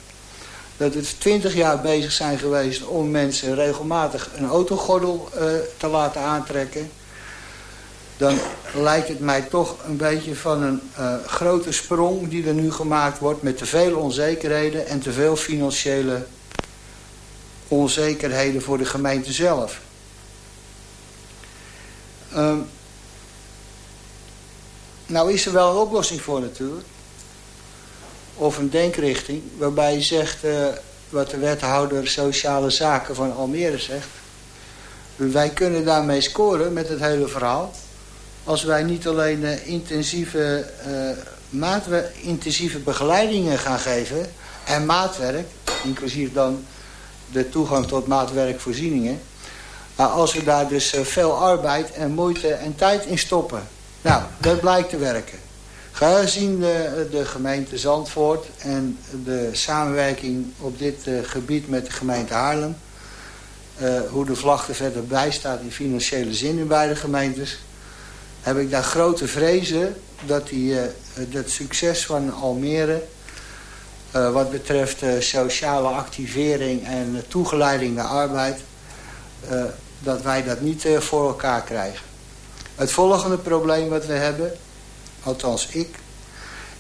Dat we 20 jaar bezig zijn geweest om mensen regelmatig een autogordel uh, te laten aantrekken dan lijkt het mij toch een beetje van een uh, grote sprong die er nu gemaakt wordt met te veel onzekerheden en te veel financiële onzekerheden voor de gemeente zelf. Um, nou is er wel een oplossing voor natuurlijk. Of een denkrichting waarbij je zegt... Uh, wat de wethouder sociale zaken van Almere zegt. Wij kunnen daarmee scoren met het hele verhaal. Als wij niet alleen uh, intensieve, uh, intensieve begeleidingen gaan geven en maatwerk, inclusief dan de toegang tot maatwerkvoorzieningen. Maar als we daar dus uh, veel arbeid en moeite en tijd in stoppen. Nou, dat blijkt te werken. Gezien de, de gemeente Zandvoort en de samenwerking op dit gebied met de gemeente Haarlem. Hoe de vlag er verder bij staat in financiële zin in beide gemeentes. Heb ik daar grote vrezen dat die, uh, dat succes van Almere... wat betreft sociale activering en toegeleiding naar arbeid... dat wij dat niet voor elkaar krijgen. Het volgende probleem wat we hebben althans ik,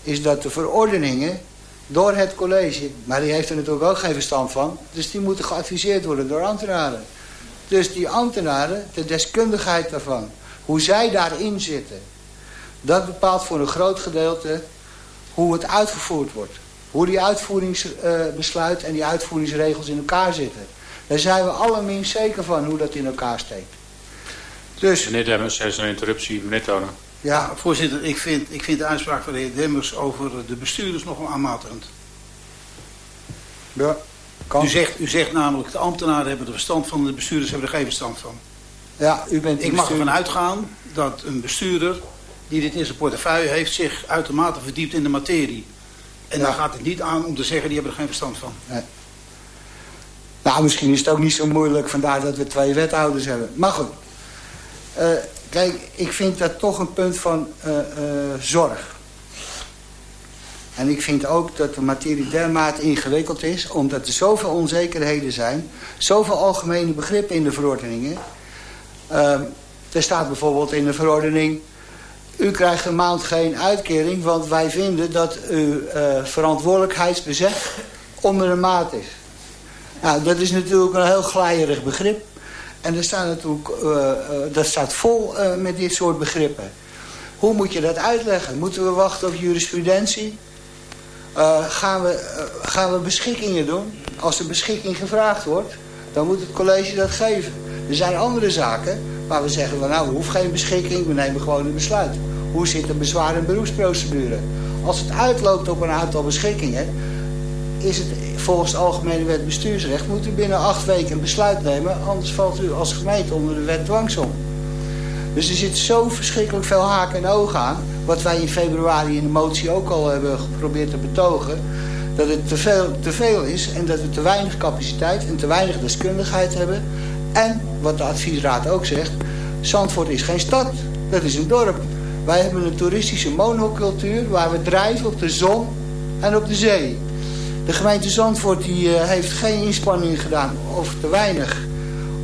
is dat de verordeningen door het college, maar die heeft er natuurlijk ook geen verstand van, dus die moeten geadviseerd worden door ambtenaren. Dus die ambtenaren, de deskundigheid daarvan, hoe zij daarin zitten, dat bepaalt voor een groot gedeelte hoe het uitgevoerd wordt. Hoe die uitvoeringsbesluit en die uitvoeringsregels in elkaar zitten. Daar zijn we allerminst zeker van hoe dat in elkaar steekt. Dus, meneer Demmers, er is een interruptie. Meneer Tonen. Ja, voorzitter, ik vind, ik vind de uitspraak van de heer Demmers over de bestuurders nogal aanmatigend. Ja, kan. U zegt, u zegt namelijk, de ambtenaren hebben er verstand van, de bestuurders hebben er geen verstand van. Ja, u bent Ik mag ervan uitgaan dat een bestuurder die dit in zijn portefeuille heeft... zich uitermate verdiept in de materie. En ja. dan gaat het niet aan om te zeggen, die hebben er geen verstand van. Nee. Nou, misschien is het ook niet zo moeilijk, vandaar dat we twee wethouders hebben. Maar goed, uh, Kijk, ik vind dat toch een punt van uh, uh, zorg. En ik vind ook dat de materie dermate ingewikkeld is... omdat er zoveel onzekerheden zijn... zoveel algemene begrippen in de verordeningen. Uh, er staat bijvoorbeeld in de verordening... u krijgt een maand geen uitkering... want wij vinden dat uw verantwoordelijkheidsbezet onder de maat is. Nou, dat is natuurlijk een heel glijerig begrip. En er staat natuurlijk, uh, uh, dat staat vol met dit soort begrippen. Hoe moet je dat uitleggen? Moeten we wachten op jurisprudentie? gaan, we, gaan we beschikkingen doen? Als er beschikking gevraagd wordt, dan moet het college dat geven. Er zijn andere zaken waar we zeggen, nou, we hoeven geen beschikking, we nemen gewoon een besluit. Hoe zit de bezwaar- en beroepsprocedure? Als het uitloopt op een aantal beschikkingen, is het volgens de Algemene Wet Bestuursrecht... moet u binnen acht weken een besluit nemen... anders valt u als gemeente onder de wet dwangsom. Dus er zit zo verschrikkelijk veel haken en ogen aan... wat wij in februari in de motie ook al hebben geprobeerd te betogen... dat het te veel, te veel is en dat we te weinig capaciteit en te weinig deskundigheid hebben... en, wat de adviesraad ook zegt... Zandvoort is geen stad, dat is een dorp. Wij hebben een toeristische monocultuur waar we drijven op de zon en op de zee. De gemeente Zandvoort die, uh, heeft geen inspanning gedaan, of te weinig,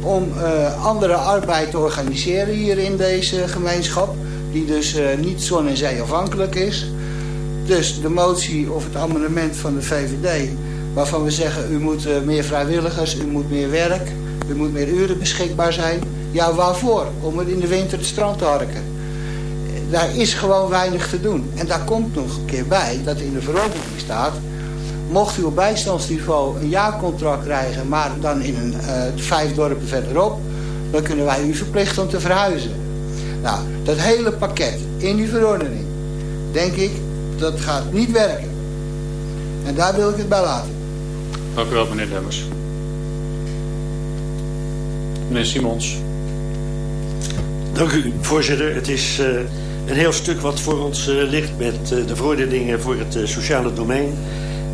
om uh, andere arbeid te organiseren hier in deze gemeenschap. Die dus uh, niet zon- en zee afhankelijk is. Dus de motie of het amendement van de VVD, waarvan we zeggen u moet meer vrijwilligers, u moet meer werk, u moet meer uren beschikbaar zijn. Ja, waarvoor? Om het in de winter het strand te harken. Daar is gewoon weinig te doen. En daar komt nog een keer bij dat in de verordening staat mocht u op bijstandsniveau een jaarcontract krijgen, maar dan in een, uh, vijf dorpen verderop, dan kunnen wij u verplichten om te verhuizen. Nou, dat hele pakket in die verordening, denk ik, dat gaat niet werken. En daar wil ik het bij laten. Dank u wel, meneer Demmers. Meneer Simons. Dank u, voorzitter. Het is uh, een heel stuk wat voor ons uh, ligt met uh, de verordeningen voor het sociale domein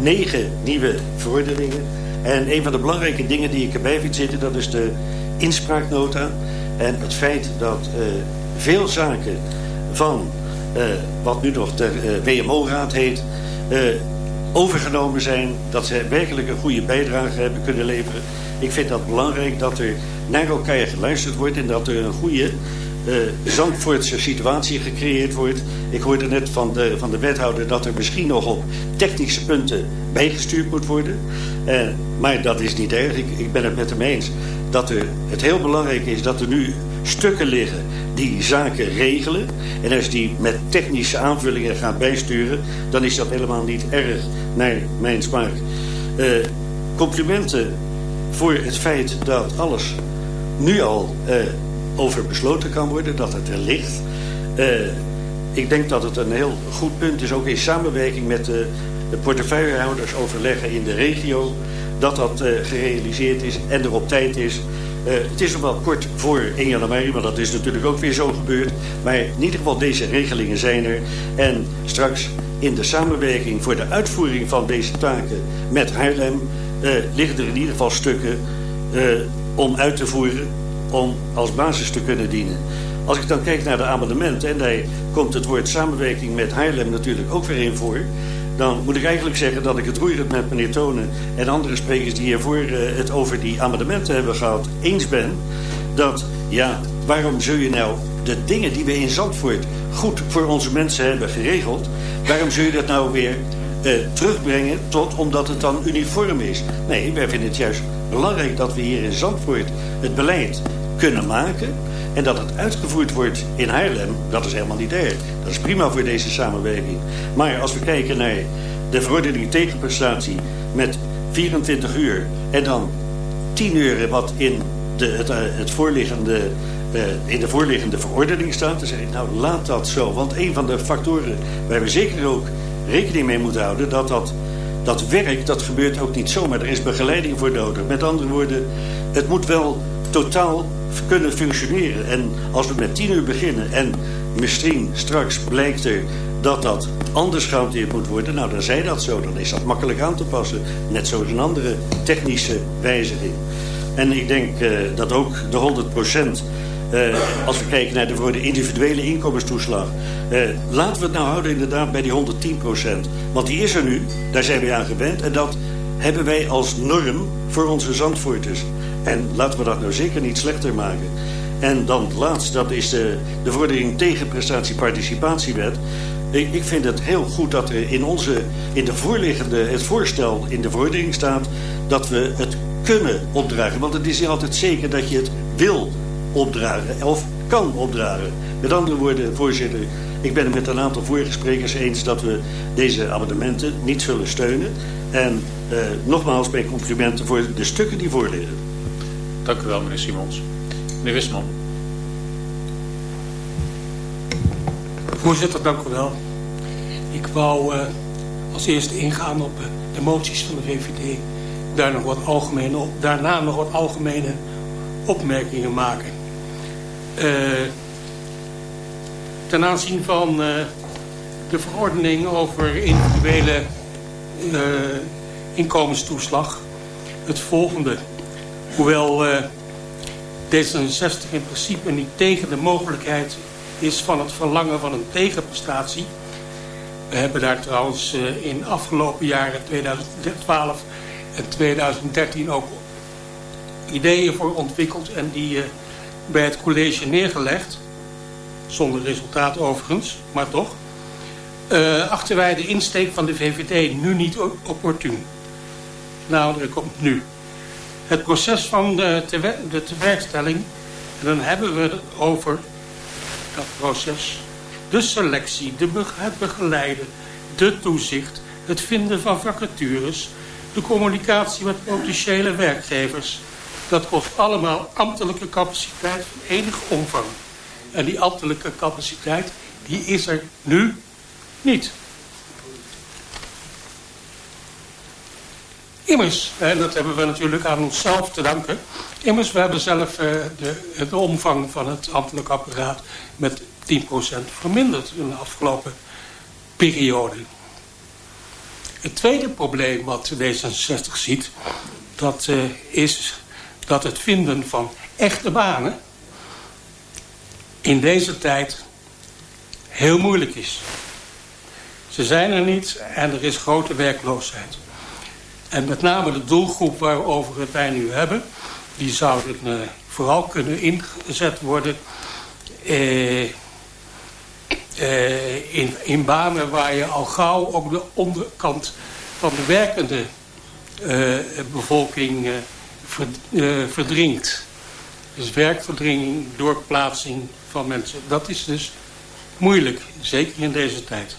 negen nieuwe verordeningen. En een van de belangrijke dingen die ik erbij vind zitten... dat is de inspraaknota. En het feit dat veel zaken van wat nu nog de WMO-raad heet... overgenomen zijn. Dat ze werkelijk een goede bijdrage hebben kunnen leveren. Ik vind dat belangrijk dat er naar elkaar geluisterd wordt... en dat er een goede uh, Zandvoortse situatie gecreëerd wordt. Ik hoorde net van de, van de wethouder dat er misschien nog op technische punten bijgestuurd moet worden. Uh, maar dat is niet erg. Ik, ik ben het met hem eens dat er, het heel belangrijk is dat er nu stukken liggen die zaken regelen. En als die met technische aanvullingen gaat bijsturen, dan is dat helemaal niet erg naar mijn smaak. Uh, complimenten voor het feit dat alles nu al uh, over besloten kan worden, dat het er ligt. Uh, ik denk dat het een heel goed punt is, ook in samenwerking met de, de portefeuillehouders overleggen in de regio, dat dat uh, gerealiseerd is en er op tijd is. Het is nog wel kort voor 1 januari, maar dat is natuurlijk ook weer zo gebeurd. Maar in ieder geval deze regelingen zijn er. En straks in de samenwerking voor de uitvoering van deze taken met Haarlem... Liggen er in ieder geval stukken om uit te voeren, om als basis te kunnen dienen. Als ik dan kijk naar de amendementen, en daar komt het woord samenwerking met Haarlem natuurlijk ook weer in voor... dan moet ik eigenlijk zeggen dat ik het roerend met meneer Tonen en andere sprekers die hiervoor uh, het over die amendementen hebben gehad eens ben. Dat, ja, waarom zul je nou de dingen die we in Zandvoort goed voor onze mensen hebben geregeld... waarom zul je dat nou weer uh, terugbrengen tot omdat het dan uniform is? Nee, wij vinden het juist belangrijk dat we hier in Zandvoort het beleid kunnen maken... En dat het uitgevoerd wordt in Haarlem, dat is helemaal niet erg. Dat is prima voor deze samenwerking. Maar als we kijken naar de verordening tegenprestatie met 24 uur... en dan 10 uur wat in de, het, het voorliggende, uh, in de voorliggende verordening staat... dan zeg ik, nou laat dat zo. Want een van de factoren waar we zeker ook rekening mee moeten houden... dat dat, dat werk, dat gebeurt ook niet zomaar. Er is begeleiding voor nodig. Met andere woorden, het moet wel totaal kunnen functioneren. En als we met tien uur beginnen en misschien straks blijkt er dat dat anders gehanteerd moet worden... nou, dan zij dat zo. Dan is dat makkelijk aan te passen. Net zoals een andere technische wijziging. En ik denk uh, dat ook de 100 procent... Uh, als we kijken naar de, individuele inkomenstoeslag... Uh, laten we het nou houden inderdaad bij die 110 procent. Want die is er nu, daar zijn we aan gewend... en dat hebben wij als norm voor onze zandvoorters. En laten we dat nou zeker niet slechter maken. En dan laatst, dat is de, de vordering tegen prestatieparticipatiewet. Ik, ik vind het heel goed dat er in, onze, in de voorliggende, het voorstel in de vordering staat... dat we het kunnen opdragen. Want het is niet altijd zeker dat je het wil opdragen of kan opdragen. Met andere woorden, voorzitter, ik ben het met een aantal vorige sprekers eens... dat we deze amendementen niet zullen steunen. En uh, nogmaals mijn complimenten voor de stukken die voorliggen. Dank u wel, meneer Simons. Meneer Wisman. Voorzitter, dank u wel. Ik wou uh, als eerste ingaan op uh, de moties van de VVD. Daar nog wat algemene op, daarna nog wat algemene opmerkingen maken. Uh, ten aanzien van de verordening over individuele inkomenstoeslag. Het volgende. Hoewel uh, D66 in principe niet tegen de mogelijkheid is van het verlangen van een tegenprestatie. We hebben daar trouwens in afgelopen jaren 2012 en 2013 ook ideeën voor ontwikkeld en die bij het college neergelegd. Zonder resultaat overigens, maar toch. Uh, achten wij de insteek van de VVD nu niet opportun. Nou, er komt nu het proces van de, de tewerkstelling. En dan hebben we het over dat proces. De selectie, de, het begeleiden, de toezicht, het vinden van vacatures, de communicatie met potentiële werkgevers. Dat kost allemaal ambtelijke capaciteit van enige omvang. En die ambtelijke capaciteit, die is er nu niet. Immers, en dat hebben we natuurlijk aan onszelf te danken. Immers, we hebben zelf eh, de, de omvang van het ambtelijk apparaat met 10% verminderd in de afgelopen periode. Het tweede probleem wat D66 ziet, dat uh, is dat het vinden van echte banen in deze tijd heel moeilijk is. Ze zijn er niet en er is grote werkloosheid. En met name de doelgroep waarover we het wij nu hebben... die zouden uh, vooral kunnen ingezet worden... Uh, uh, in, in banen waar je al gauw ook de onderkant van de werkende bevolking verdringt. Dus werkverdringing, doorplaatsing van mensen. Dat is dus moeilijk, zeker in deze tijd.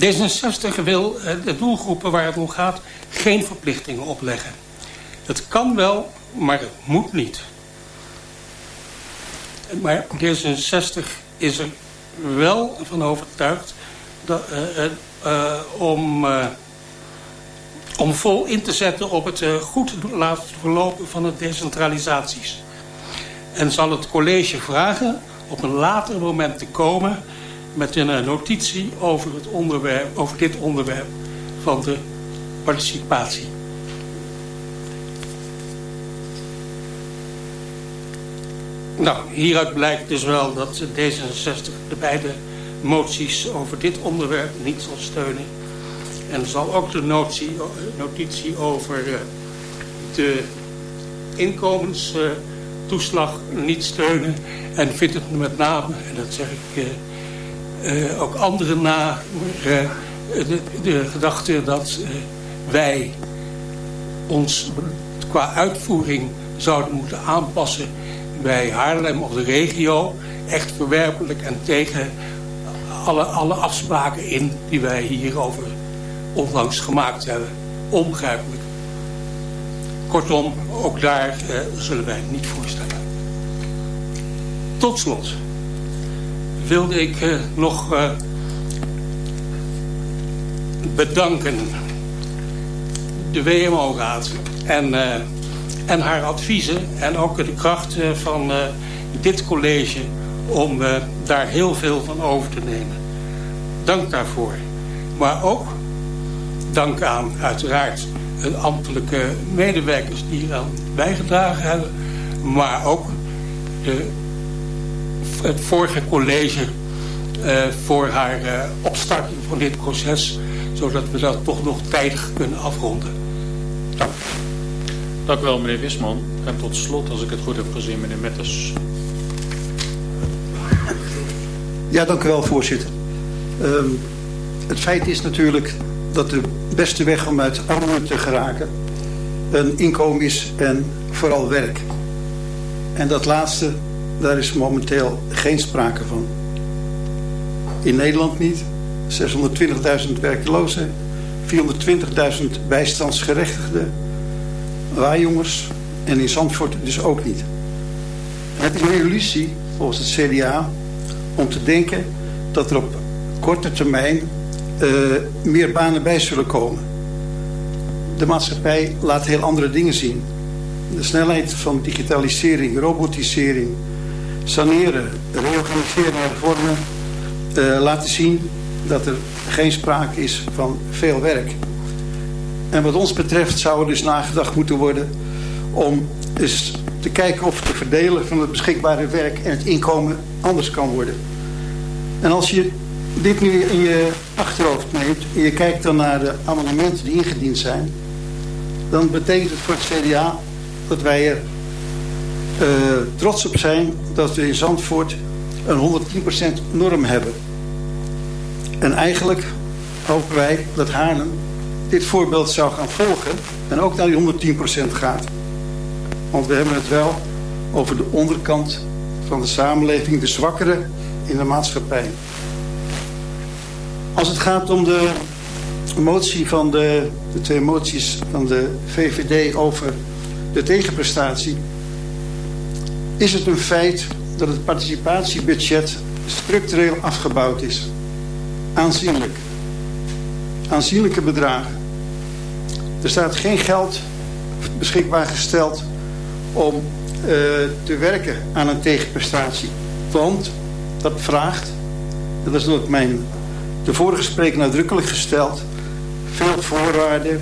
D66 wil eh, de doelgroepen waar het om gaat geen verplichtingen opleggen. Het kan wel, maar het moet niet. Maar D66 is er wel van overtuigd dat, uh, om, om vol in te zetten op het goed laten verlopen van de decentralisaties. En zal het college vragen op een later moment te komen met een notitie over, het onderwerp, over dit onderwerp van de participatie. Nou, hieruit blijkt dus wel dat D66 de beide moties over dit onderwerp niet zal steunen. En zal ook de notitie over eh, de inkomenstoeslag niet steunen. En vindt het met name, en dat zeg ik uh, ook anderen na, de, de, gedachte dat wij ons qua uitvoering zouden moeten aanpassen bij Haarlem of de regio echt verwerpelijk en tegen alle, alle afspraken in die wij hierover onlangs gemaakt hebben. Onbegrijpelijk. Kortom, ook daar eh, zullen wij niet voor stemmen. Tot slot wilde ik eh, nog uh, bedanken de WMO-raad en, uh, en haar adviezen en ook de kracht van dit college om daar heel veel van over te nemen. Dank daarvoor. Maar ook dank aan uiteraard de ambtelijke medewerkers die eraan bijgedragen hebben. Maar ook de, het vorige college uh, voor haar uh, opstarting van dit proces. Zodat we dat toch nog tijdig kunnen afronden. Dank. Dank u wel meneer Wisman. En tot slot, als ik het goed heb gezien, meneer Metters. Ja, dank u wel, voorzitter. Um, het feit is natuurlijk dat de beste weg om uit armoede te geraken... een inkomen is en vooral werk. En dat laatste, daar is momenteel geen sprake van. In Nederland niet. 620.000 werklozen. 420.000 bijstandsgerechtigden. Waarjongens. En in Zandvoort dus ook niet. Het is een illusie, volgens het CDA om te denken dat er op korte termijn uh, meer banen bij zullen komen. De maatschappij laat heel andere dingen zien. De snelheid van digitalisering, robotisering, saneren, reorganiseren en hervormen uh, laten zien dat er geen sprake is van veel werk. En wat ons betreft zou er dus nagedacht moeten worden om eens te kijken of te verdelen van het beschikbare werk en het inkomen anders kan worden. En als je dit nu in je achterhoofd neemt en je kijkt dan naar de amendementen die ingediend zijn, dan betekent het voor het CDA dat wij er uh, trots op zijn dat we in Zandvoort een 110% norm hebben. En eigenlijk hopen wij dat Haarlem dit voorbeeld zou gaan volgen en ook naar die 110% gaat. Want we hebben het wel over de onderkant van de samenleving, de zwakkeren in de maatschappij. Als het gaat om de motie van de, de twee moties van de VVD over de tegenprestatie, is het een feit dat het participatiebudget structureel afgebouwd is. Aanzienlijk. Aanzienlijke bedragen. Er staat geen geld beschikbaar gesteld om uh, te werken aan een tegenprestatie. Want dat vraagt, dat is door mijn, de vorige spreker nadrukkelijk gesteld, veel voorwaarden,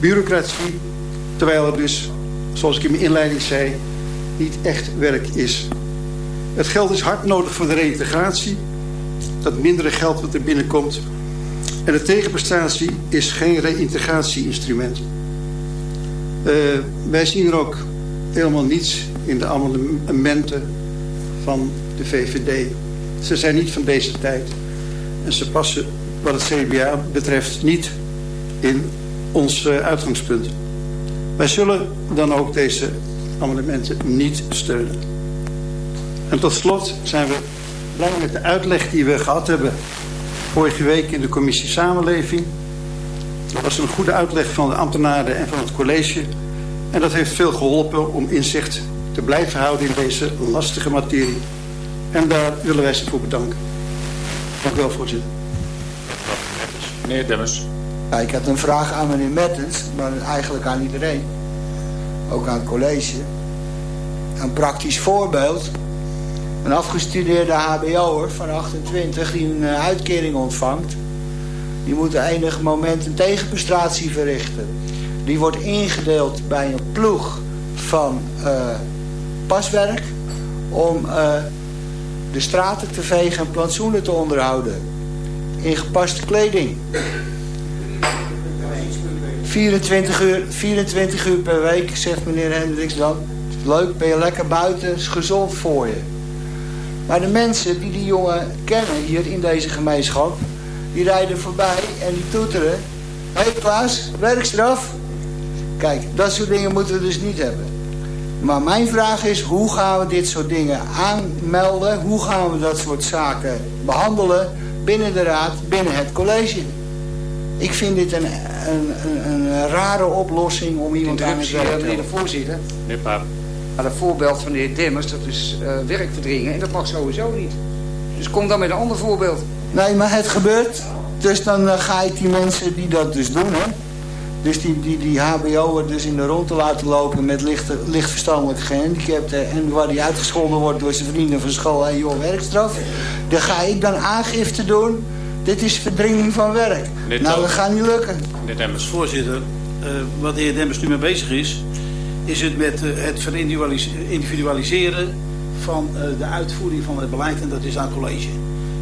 bureaucratie, terwijl er dus, zoals ik in mijn inleiding zei, niet echt werk is. Het geld is hard nodig voor de reïntegratie, dat mindere geld wat er binnenkomt. En de tegenprestatie is geen reïntegratie-instrument. Uh, wij zien er ook helemaal niets in de amendementen van de VVD. Ze zijn niet van deze tijd. En ze passen wat het CBA betreft niet in ons uitgangspunt. Wij zullen dan ook deze amendementen niet steunen. En tot slot zijn we blij met de uitleg die we gehad hebben vorige week in de commissie Samenleving. Dat was een goede uitleg van de ambtenaren en van het college. En dat heeft veel geholpen om inzicht te blijven houden in deze lastige materie. En daar willen wij ze voor bedanken. Dank u wel, voorzitter. Meneer Demmers. Ja, ik had een vraag aan meneer Mertens, maar eigenlijk aan iedereen. Ook aan het college. Een praktisch voorbeeld. Een afgestudeerde hbo'er van 28 die een eh, uitkering ontvangt. Die moet enig moment een tegenprestatie verrichten. Die wordt ingedeeld bij een ploeg van uh, paswerk om uh, de straten te vegen en plantsoenen te onderhouden. In gepaste kleding. 24 uur, 24 uur per week, zegt meneer Hendricks dan. Leuk, ben je lekker buiten, is gezond voor je. Maar de mensen die die jongen kennen hier in deze gemeenschap... die rijden voorbij en die toeteren... Hé hey Klaas, werkstraf. Kijk, dat soort dingen moeten we dus niet hebben. Maar mijn vraag is, hoe gaan we dit soort dingen aanmelden? Hoe gaan we dat soort zaken behandelen binnen de raad, binnen het college? Ik vind dit een, een, een, een rare oplossing om iemand aan het werk te meneer de voorzitter. Meneer Paap. Maar het voorbeeld van de heer Demmers, dat is uh, werk verdringen. En dat mag sowieso niet. Dus kom dan met een ander voorbeeld. Nee, maar het gebeurt. Dus dan uh, ga ik die mensen die dat dus doen, hè. Dus die, die, die hbo'er dus in de rond te laten lopen met licht, licht verstandelijke gehandicapten... en waar die uitgescholden wordt door zijn vrienden van school en joh, werkstraf... dan ga ik dan aangifte doen. Dit is verdringing van werk. Nou, dat gaat niet lukken. Meneer Demmers. Voorzitter, uh, wat de heer Demmers nu mee bezig is... is het met uh, het verindividualiseren van uh, de uitvoering van het beleid... en dat is aan het college.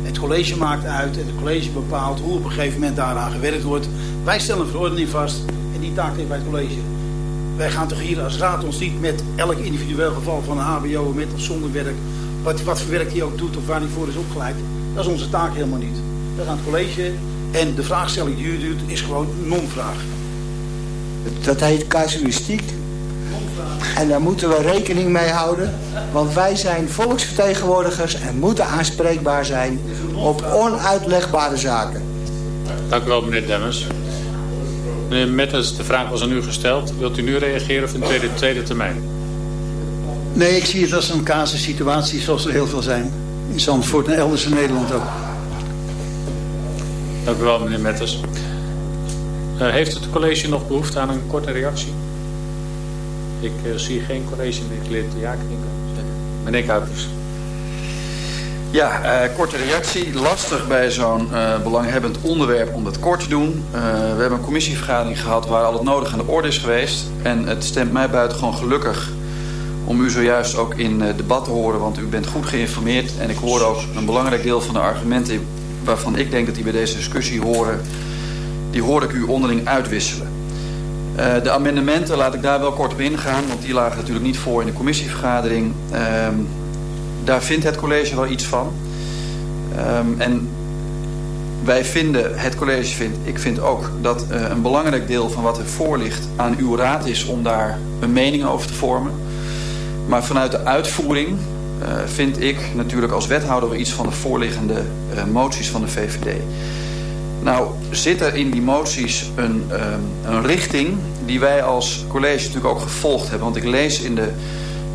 Het college maakt uit en het college bepaalt hoe op een gegeven moment daaraan gewerkt wordt. Wij stellen een verordening vast en die taak heeft bij het college. Wij gaan toch hier als raad ons niet met elk individueel geval van een hbo met of zonder werk, wat, wat voor werk hij ook doet of waar hij voor is opgeleid. Dat is onze taak helemaal niet. Dat gaat het college en de vraagstelling die u doet is gewoon non-vraag. Dat heet casuïstiek. En daar moeten we rekening mee houden. Want wij zijn volksvertegenwoordigers en moeten aanspreekbaar zijn op onuitlegbare zaken. Dank u wel, meneer Demmers. Meneer Metters, de vraag was aan u gesteld. Wilt u nu reageren of in de tweede, tweede termijn? Nee, ik zie het als een casussituatie zoals er heel veel zijn. In Zandvoort en elders in Nederland ook. Dank u wel, meneer Metters. Uh, heeft het college nog behoefte aan een korte reactie? Ik uh, zie geen college-lid ja knikken. Meneer Kuipers. Ja, uh, korte reactie. Lastig bij zo'n uh, belanghebbend onderwerp om dat kort te doen. Uh, we hebben een commissievergadering gehad waar al het nodig aan de orde is geweest. En het stemt mij buitengewoon gelukkig om u zojuist ook in debat te horen. Want u bent goed geïnformeerd. En ik hoor ook een belangrijk deel van de argumenten waarvan ik denk dat die bij deze discussie horen. Die hoor ik u onderling uitwisselen. Uh, de amendementen, laat ik daar wel kort op ingaan, want die lagen natuurlijk niet voor in de commissievergadering. Uh, daar vindt het college wel iets van. Um, en wij vinden, het college vindt, ik vind ook dat uh, een belangrijk deel van wat er voor ligt aan uw raad is om daar een mening over te vormen. Maar vanuit de uitvoering uh, vind ik natuurlijk als wethouder iets van de voorliggende moties van de VVD. Nou zit er in die moties een, um, een richting die wij als college natuurlijk ook gevolgd hebben. Want ik lees in de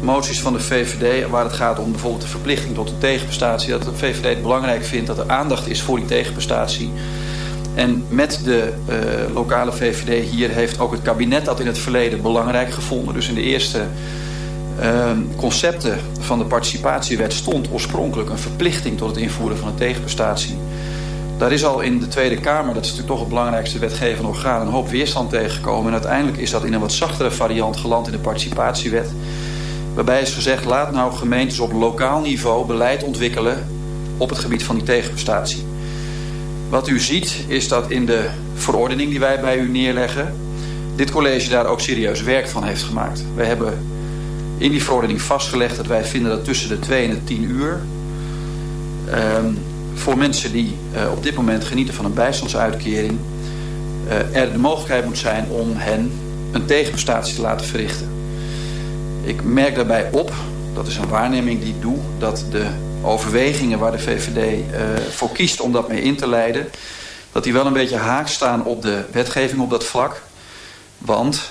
moties van de VVD waar het gaat om bijvoorbeeld de verplichting tot een tegenprestatie. Dat de VVD het belangrijk vindt dat er aandacht is voor die tegenprestatie. En met de uh, lokale VVD hier heeft ook het kabinet dat in het verleden belangrijk gevonden. Dus in de eerste uh, concepten van de participatiewet stond oorspronkelijk een verplichting tot het invoeren van een tegenprestatie. Daar is al in de Tweede Kamer, dat is natuurlijk toch het belangrijkste wetgevende orgaan, een hoop weerstand tegengekomen. En uiteindelijk is dat in een wat zachtere variant geland in de participatiewet. Waarbij is gezegd, laat nou gemeentes op lokaal niveau beleid ontwikkelen op het gebied van die tegenprestatie. Wat u ziet is dat in de verordening die wij bij u neerleggen, dit college daar ook serieus werk van heeft gemaakt. Wij hebben in die verordening vastgelegd dat wij vinden dat tussen de 2 en de 10 uur um, voor mensen die uh, op dit moment genieten van een bijstandsuitkering uh, er de mogelijkheid moet zijn om hen een tegenprestatie te laten verrichten. Ik merk daarbij op, dat is een waarneming die ik doe, dat de overwegingen waar de VVD uh, voor kiest om dat mee in te leiden, dat die wel een beetje haak staan op de wetgeving op dat vlak. Want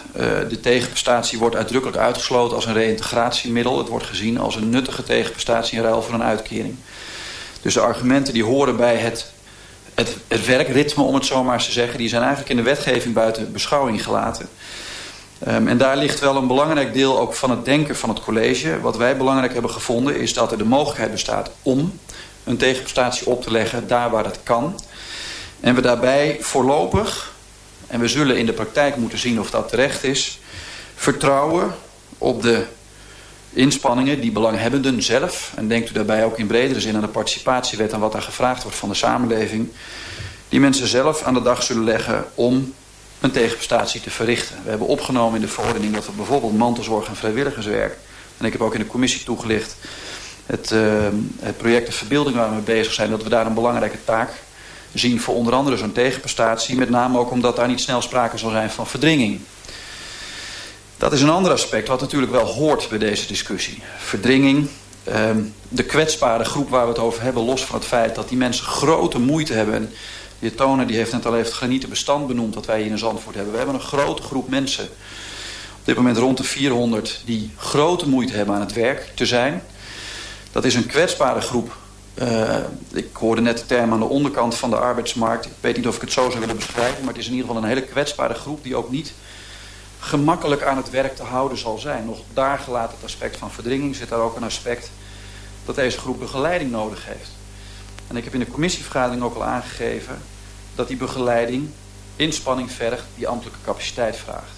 de tegenprestatie wordt uitdrukkelijk uitgesloten als een reïntegratiemiddel. Het wordt gezien als een nuttige tegenprestatie in ruil voor een uitkering. Dus de argumenten die horen bij het, het, werkritme, om het zo maar eens te zeggen... die zijn eigenlijk in de wetgeving buiten beschouwing gelaten. Um, en daar ligt wel een belangrijk deel ook van het denken van het college. Wat wij belangrijk hebben gevonden is dat er de mogelijkheid bestaat om een tegenprestatie op te leggen daar waar dat kan. En we daarbij voorlopig, en we zullen in de praktijk moeten zien of dat terecht is, vertrouwen op de inspanningen die belanghebbenden zelf, en denkt u daarbij ook in bredere zin aan de participatiewet en wat daar gevraagd wordt van de samenleving, die mensen zelf aan de dag zullen leggen om een tegenprestatie te verrichten. We hebben opgenomen in de verordening dat we bijvoorbeeld mantelzorg en vrijwilligerswerk, en ik heb ook in de commissie toegelicht het, uh, het project de verbeelding waar we mee bezig zijn, dat we daar een belangrijke taak zien voor onder andere zo'n tegenprestatie, met name ook omdat daar niet snel sprake zal zijn van verdringing. Dat is een ander aspect wat natuurlijk wel hoort bij deze discussie. Verdringing, ehm, de kwetsbare groep waar we het over hebben... los van het feit dat die mensen grote moeite hebben... En de Tonen die heeft net al even het bestand benoemd... dat wij hier in Zandvoort hebben. We hebben een grote groep mensen... op dit moment rond de 400... die grote moeite hebben aan het werk te zijn. Dat is een kwetsbare groep. Uh, ik hoorde net de term aan de onderkant van de arbeidsmarkt. Ik weet niet of ik het zo zou willen beschrijven... maar het is in ieder geval een hele kwetsbare groep... die ook niet gemakkelijk aan het werk te houden zal zijn. Nog daar gelaten het aspect van verdringing zit daar ook een aspect dat deze groep begeleiding nodig heeft. En ik heb in de commissievergadering ook al aangegeven dat die begeleiding inspanning vergt die ambtelijke capaciteit vraagt.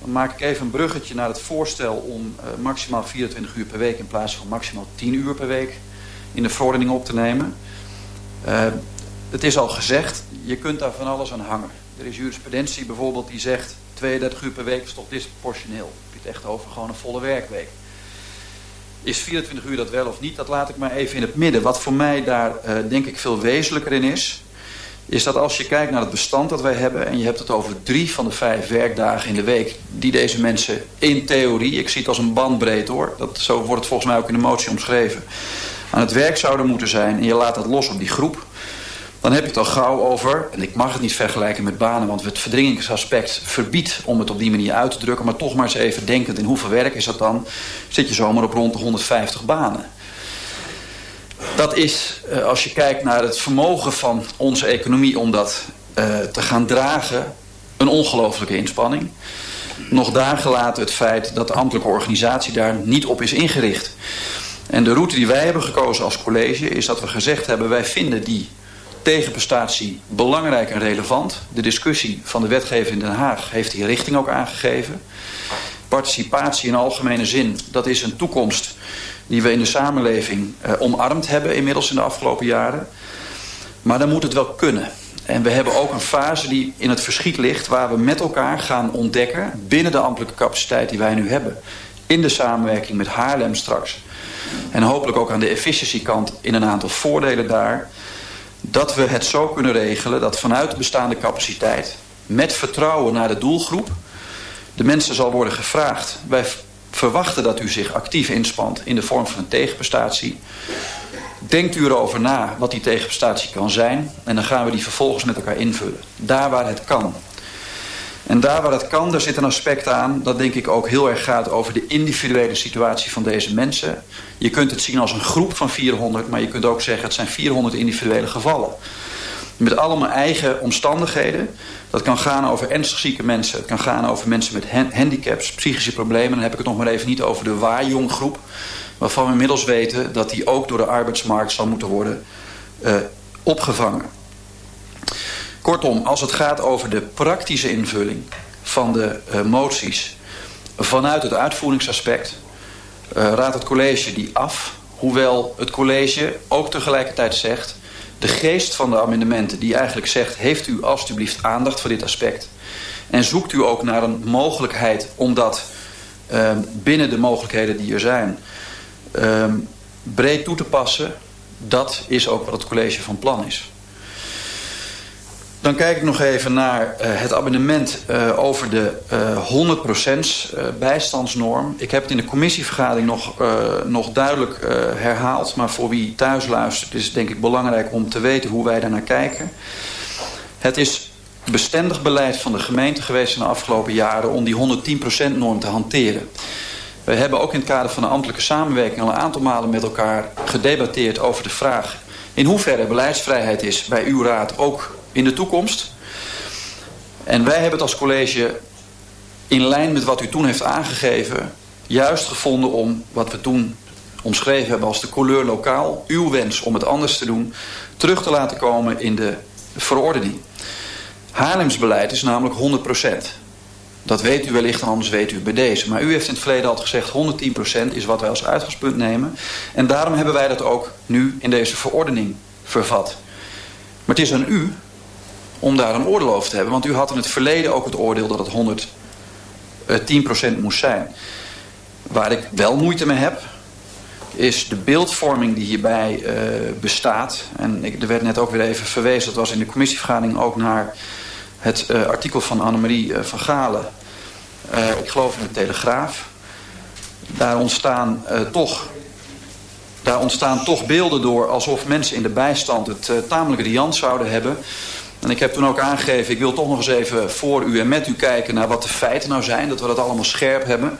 Dan maak ik even een bruggetje naar het voorstel om uh, maximaal 24 uur per week in plaats van maximaal 10 uur per week in de verordening op te nemen. Uh, het is al gezegd, je kunt daar van alles aan hangen. Er is jurisprudentie bijvoorbeeld die zegt 32 uur per week is toch disproportioneel. Heb je het echt over gewoon een volle werkweek. Is 24 uur dat wel of niet? Dat laat ik maar even in het midden. Wat voor mij daar uh, denk ik veel wezenlijker in is... is dat als je kijkt naar het bestand dat wij hebben... en je hebt het over drie van de vijf werkdagen in de week... die deze mensen in theorie, ik zie het als een bandbreed hoor... Dat, zo wordt het volgens mij ook in de motie omschreven... aan het werk zouden moeten zijn en je laat dat los op die groep dan heb je het al gauw over, en ik mag het niet vergelijken met banen... want het verdringingsaspect verbiedt om het op die manier uit te drukken... maar toch maar eens even denkend in hoeveel werk is dat dan... zit je zomaar op rond de 150 banen. Dat is, eh, als je kijkt naar het vermogen van onze economie om dat uh, te gaan dragen... een ongelofelijke inspanning. Nog gelaten het feit dat de ambtelijke organisatie daar niet op is ingericht. En de route die wij hebben gekozen als college is dat we gezegd hebben... wij vinden die tegenprestatie belangrijk en relevant. De discussie van de wetgever in Den Haag heeft die richting ook aangegeven. Participatie in algemene zin, dat is een toekomst die we in de samenleving eh, omarmd hebben inmiddels in de afgelopen jaren. Maar dan moet het wel kunnen. En we hebben ook een fase die in het verschiet ligt... waar we met elkaar gaan ontdekken binnen de ambtelijke capaciteit die wij nu hebben... in de samenwerking met Haarlem straks... en hopelijk ook aan de efficiëntiekant in een aantal voordelen daar dat we het zo kunnen regelen dat vanuit de bestaande capaciteit... met vertrouwen naar de doelgroep... de mensen zal worden gevraagd... wij verwachten dat u zich actief inspant in de vorm van een tegenprestatie... Denkt u erover na wat die tegenprestatie kan zijn... en dan gaan we die vervolgens met elkaar invullen. Daar waar het kan. En daar waar het kan, daar zit een aspect aan... dat denk ik ook heel erg gaat over de individuele situatie van deze mensen. Je kunt het zien als een groep van 400... maar je kunt ook zeggen het zijn 400 individuele gevallen. Met allemaal eigen omstandigheden. Dat kan gaan over ernstig zieke mensen. Het kan gaan over mensen met handicaps, psychische problemen. Dan heb ik het nog maar even niet over de waarjonggroep. Waarvan we inmiddels weten dat die ook door de arbeidsmarkt zal moeten worden uh, opgevangen. Kortom, als het gaat over de praktische invulling van de uh, moties vanuit het uitvoeringsaspect uh, raadt het college die af. Hoewel het college ook tegelijkertijd zegt... de geest van de amendementen die eigenlijk zegt... heeft u alstublieft aandacht voor dit aspect. En zoekt u ook naar een mogelijkheid om dat uh, binnen de mogelijkheden die er zijn... Uh, breed toe te passen. Dat is ook wat het college van plan is. Dan kijk ik nog even naar uh, het abonnement uh, over de uh, 100% bijstandsnorm. Ik heb het in de commissievergadering nog, nog duidelijk herhaald. Maar voor wie thuis luistert is het denk ik belangrijk om te weten hoe wij daarnaar kijken. Het is bestendig beleid van de gemeente geweest in de afgelopen jaren om die 110% norm te hanteren. We hebben ook in het kader van de ambtelijke samenwerking al een aantal malen met elkaar gedebatteerd over de vraag in hoeverre beleidsvrijheid is bij uw raad ook in de toekomst. En wij hebben het als college in lijn met wat u toen heeft aangegeven... juist gevonden om wat we toen omschreven hebben als de couleur lokaal... uw wens om het anders te doen, terug te laten komen in de verordening. Haarlems beleid is namelijk 100% Dat weet u wellicht anders weet u bij deze. Maar u heeft in het verleden al gezegd 110% is wat wij als uitgangspunt nemen. En daarom hebben wij dat ook nu in deze verordening vervat. Maar het is aan u om daar een oordeel over te hebben. Want u had in het verleden ook het oordeel dat het 110% moest zijn. Waar ik wel moeite mee heb, is de beeldvorming die hierbij uh, bestaat. En ik, er werd net ook weer even verwezen, dat was in de commissievergadering ook naar het uh, artikel van Annemarie uh, van Galen. ik geloof in de Telegraaf. Daar ontstaan toch daar ontstaan toch beelden door alsof mensen in de bijstand het tamelijk riant zouden hebben. En ik heb toen ook aangegeven, ik wil toch nog eens even voor u en met u kijken naar wat de feiten nou zijn. Dat we dat allemaal scherp hebben.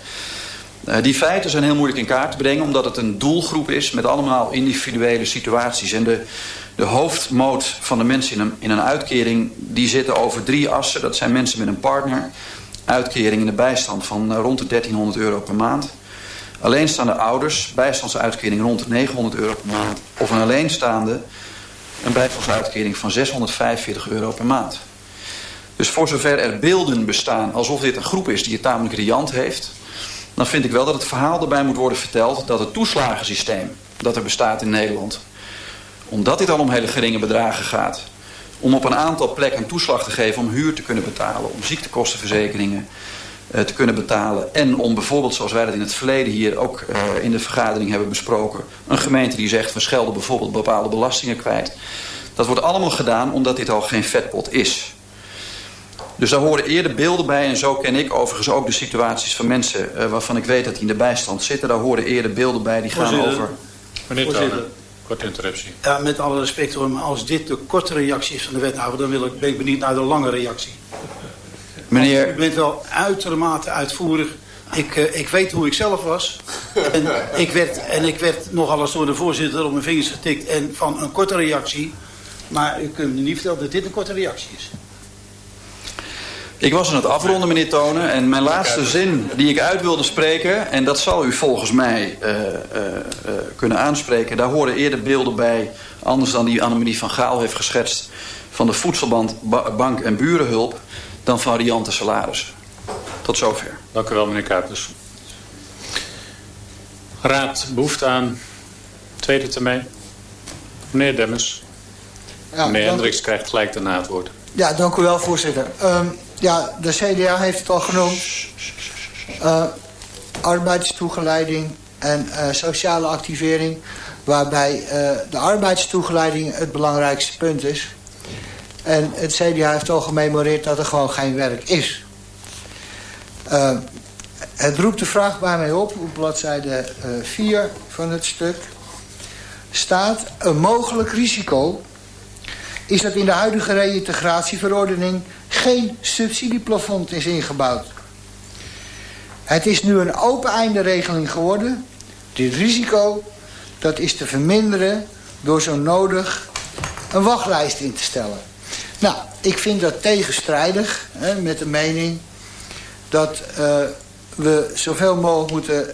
Uh, die feiten zijn heel moeilijk in kaart te brengen omdat het een doelgroep is met allemaal individuele situaties. En de, de hoofdmoot van de mensen in een, in een uitkering die zitten over drie assen. Dat zijn mensen met een partner. Uitkering in de bijstand van uh, rond de 1300 euro per maand. Alleenstaande ouders, bijstandsuitkering rond de 900 euro per maand. Of een alleenstaande, een bijstandsuitkering van 645 euro per maand. Dus voor zover er beelden bestaan alsof dit een groep is die het tamelijk riant heeft... dan vind ik wel dat het verhaal erbij moet worden verteld... dat het toeslagensysteem dat er bestaat in Nederland... omdat dit al om hele geringe bedragen gaat... om op een aantal plekken toeslag te geven om huur te kunnen betalen... om ziektekostenverzekeringen te kunnen betalen. En om bijvoorbeeld, zoals wij dat in het verleden hier ook uh, in de vergadering hebben besproken... een gemeente die zegt, we schelden bijvoorbeeld bepaalde belastingen kwijt. Dat wordt allemaal gedaan omdat dit al geen vetpot is. Dus daar horen eerder beelden bij. En zo ken ik overigens ook de situaties van mensen uh, waarvan ik weet dat die in de bijstand zitten. Daar horen eerder beelden bij die gaan over... Meneer Tonen, korte interruptie. Ja, met alle respect hoor, maar als dit de korte reactie is van de wethouder... dan wil ik, ben ik benieuwd naar de lange reactie. Meneer... U bent wel uitermate uitvoerig. Ik, uh, ik weet hoe ik zelf was. En ik werd, en ik werd nogal eens door de voorzitter op mijn vingers getikt. En van een korte reactie. Maar u kunt me niet vertellen dat dit een korte reactie is. Ik was aan het afronden, meneer Tonen. En mijn laatste zin die ik uit wilde spreken... en dat zal u volgens mij uh, uh, uh, kunnen aanspreken... daar horen eerder beelden bij... anders dan die Annemarie van Gaal heeft geschetst... van de voedselbank en burenhulp dan variante salaris. Tot zover. Dank u wel, meneer Kuipers. Raad behoefte aan tweede termijn. Meneer Demmers. Ja, meneer Hendricks krijgt gelijk daarna het woord. Ja, dank u wel, voorzitter. Um, ja, de CDA heeft het al genoemd. Uh, arbeidstoegeleiding en uh, sociale activering... waarbij uh, de arbeidstoegeleiding het belangrijkste punt is... En het CDA heeft al gememoreerd dat er gewoon geen werk is. Uh, het roept de vraag bij mij op, op bladzijde 4 uh, van het stuk... staat een mogelijk risico... is dat in de huidige reïntegratieverordening... geen subsidieplafond is ingebouwd. Het is nu een open-einde regeling geworden. Dit risico dat is te verminderen door zo nodig een wachtlijst in te stellen. Nou, ik vind dat tegenstrijdig hè, met de mening dat uh, we zoveel mogelijk moeten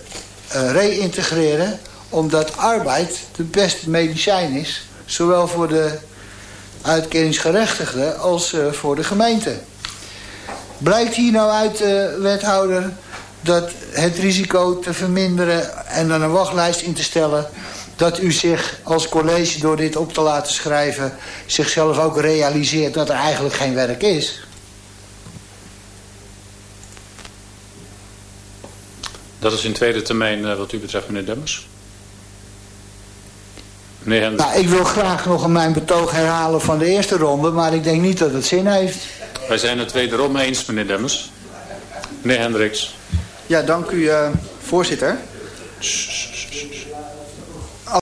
uh, reïntegreren... omdat arbeid de beste medicijn is, zowel voor de uitkeringsgerechtigden als uh, voor de gemeente. Blijkt hier nou uit, wethouder, dat het risico te verminderen en dan een wachtlijst in te stellen dat u zich als college door dit op te laten schrijven... zichzelf ook realiseert dat er eigenlijk geen werk is? Dat is in tweede termijn uh, wat u betreft, meneer Demmers. Meneer Hendricks. Nou, ik wil graag nog mijn betoog herhalen van de eerste ronde, maar ik denk niet dat het zin heeft. Wij zijn het wederom eens, meneer Demmers. Meneer Hendricks. Ja, dank u, uh, voorzitter.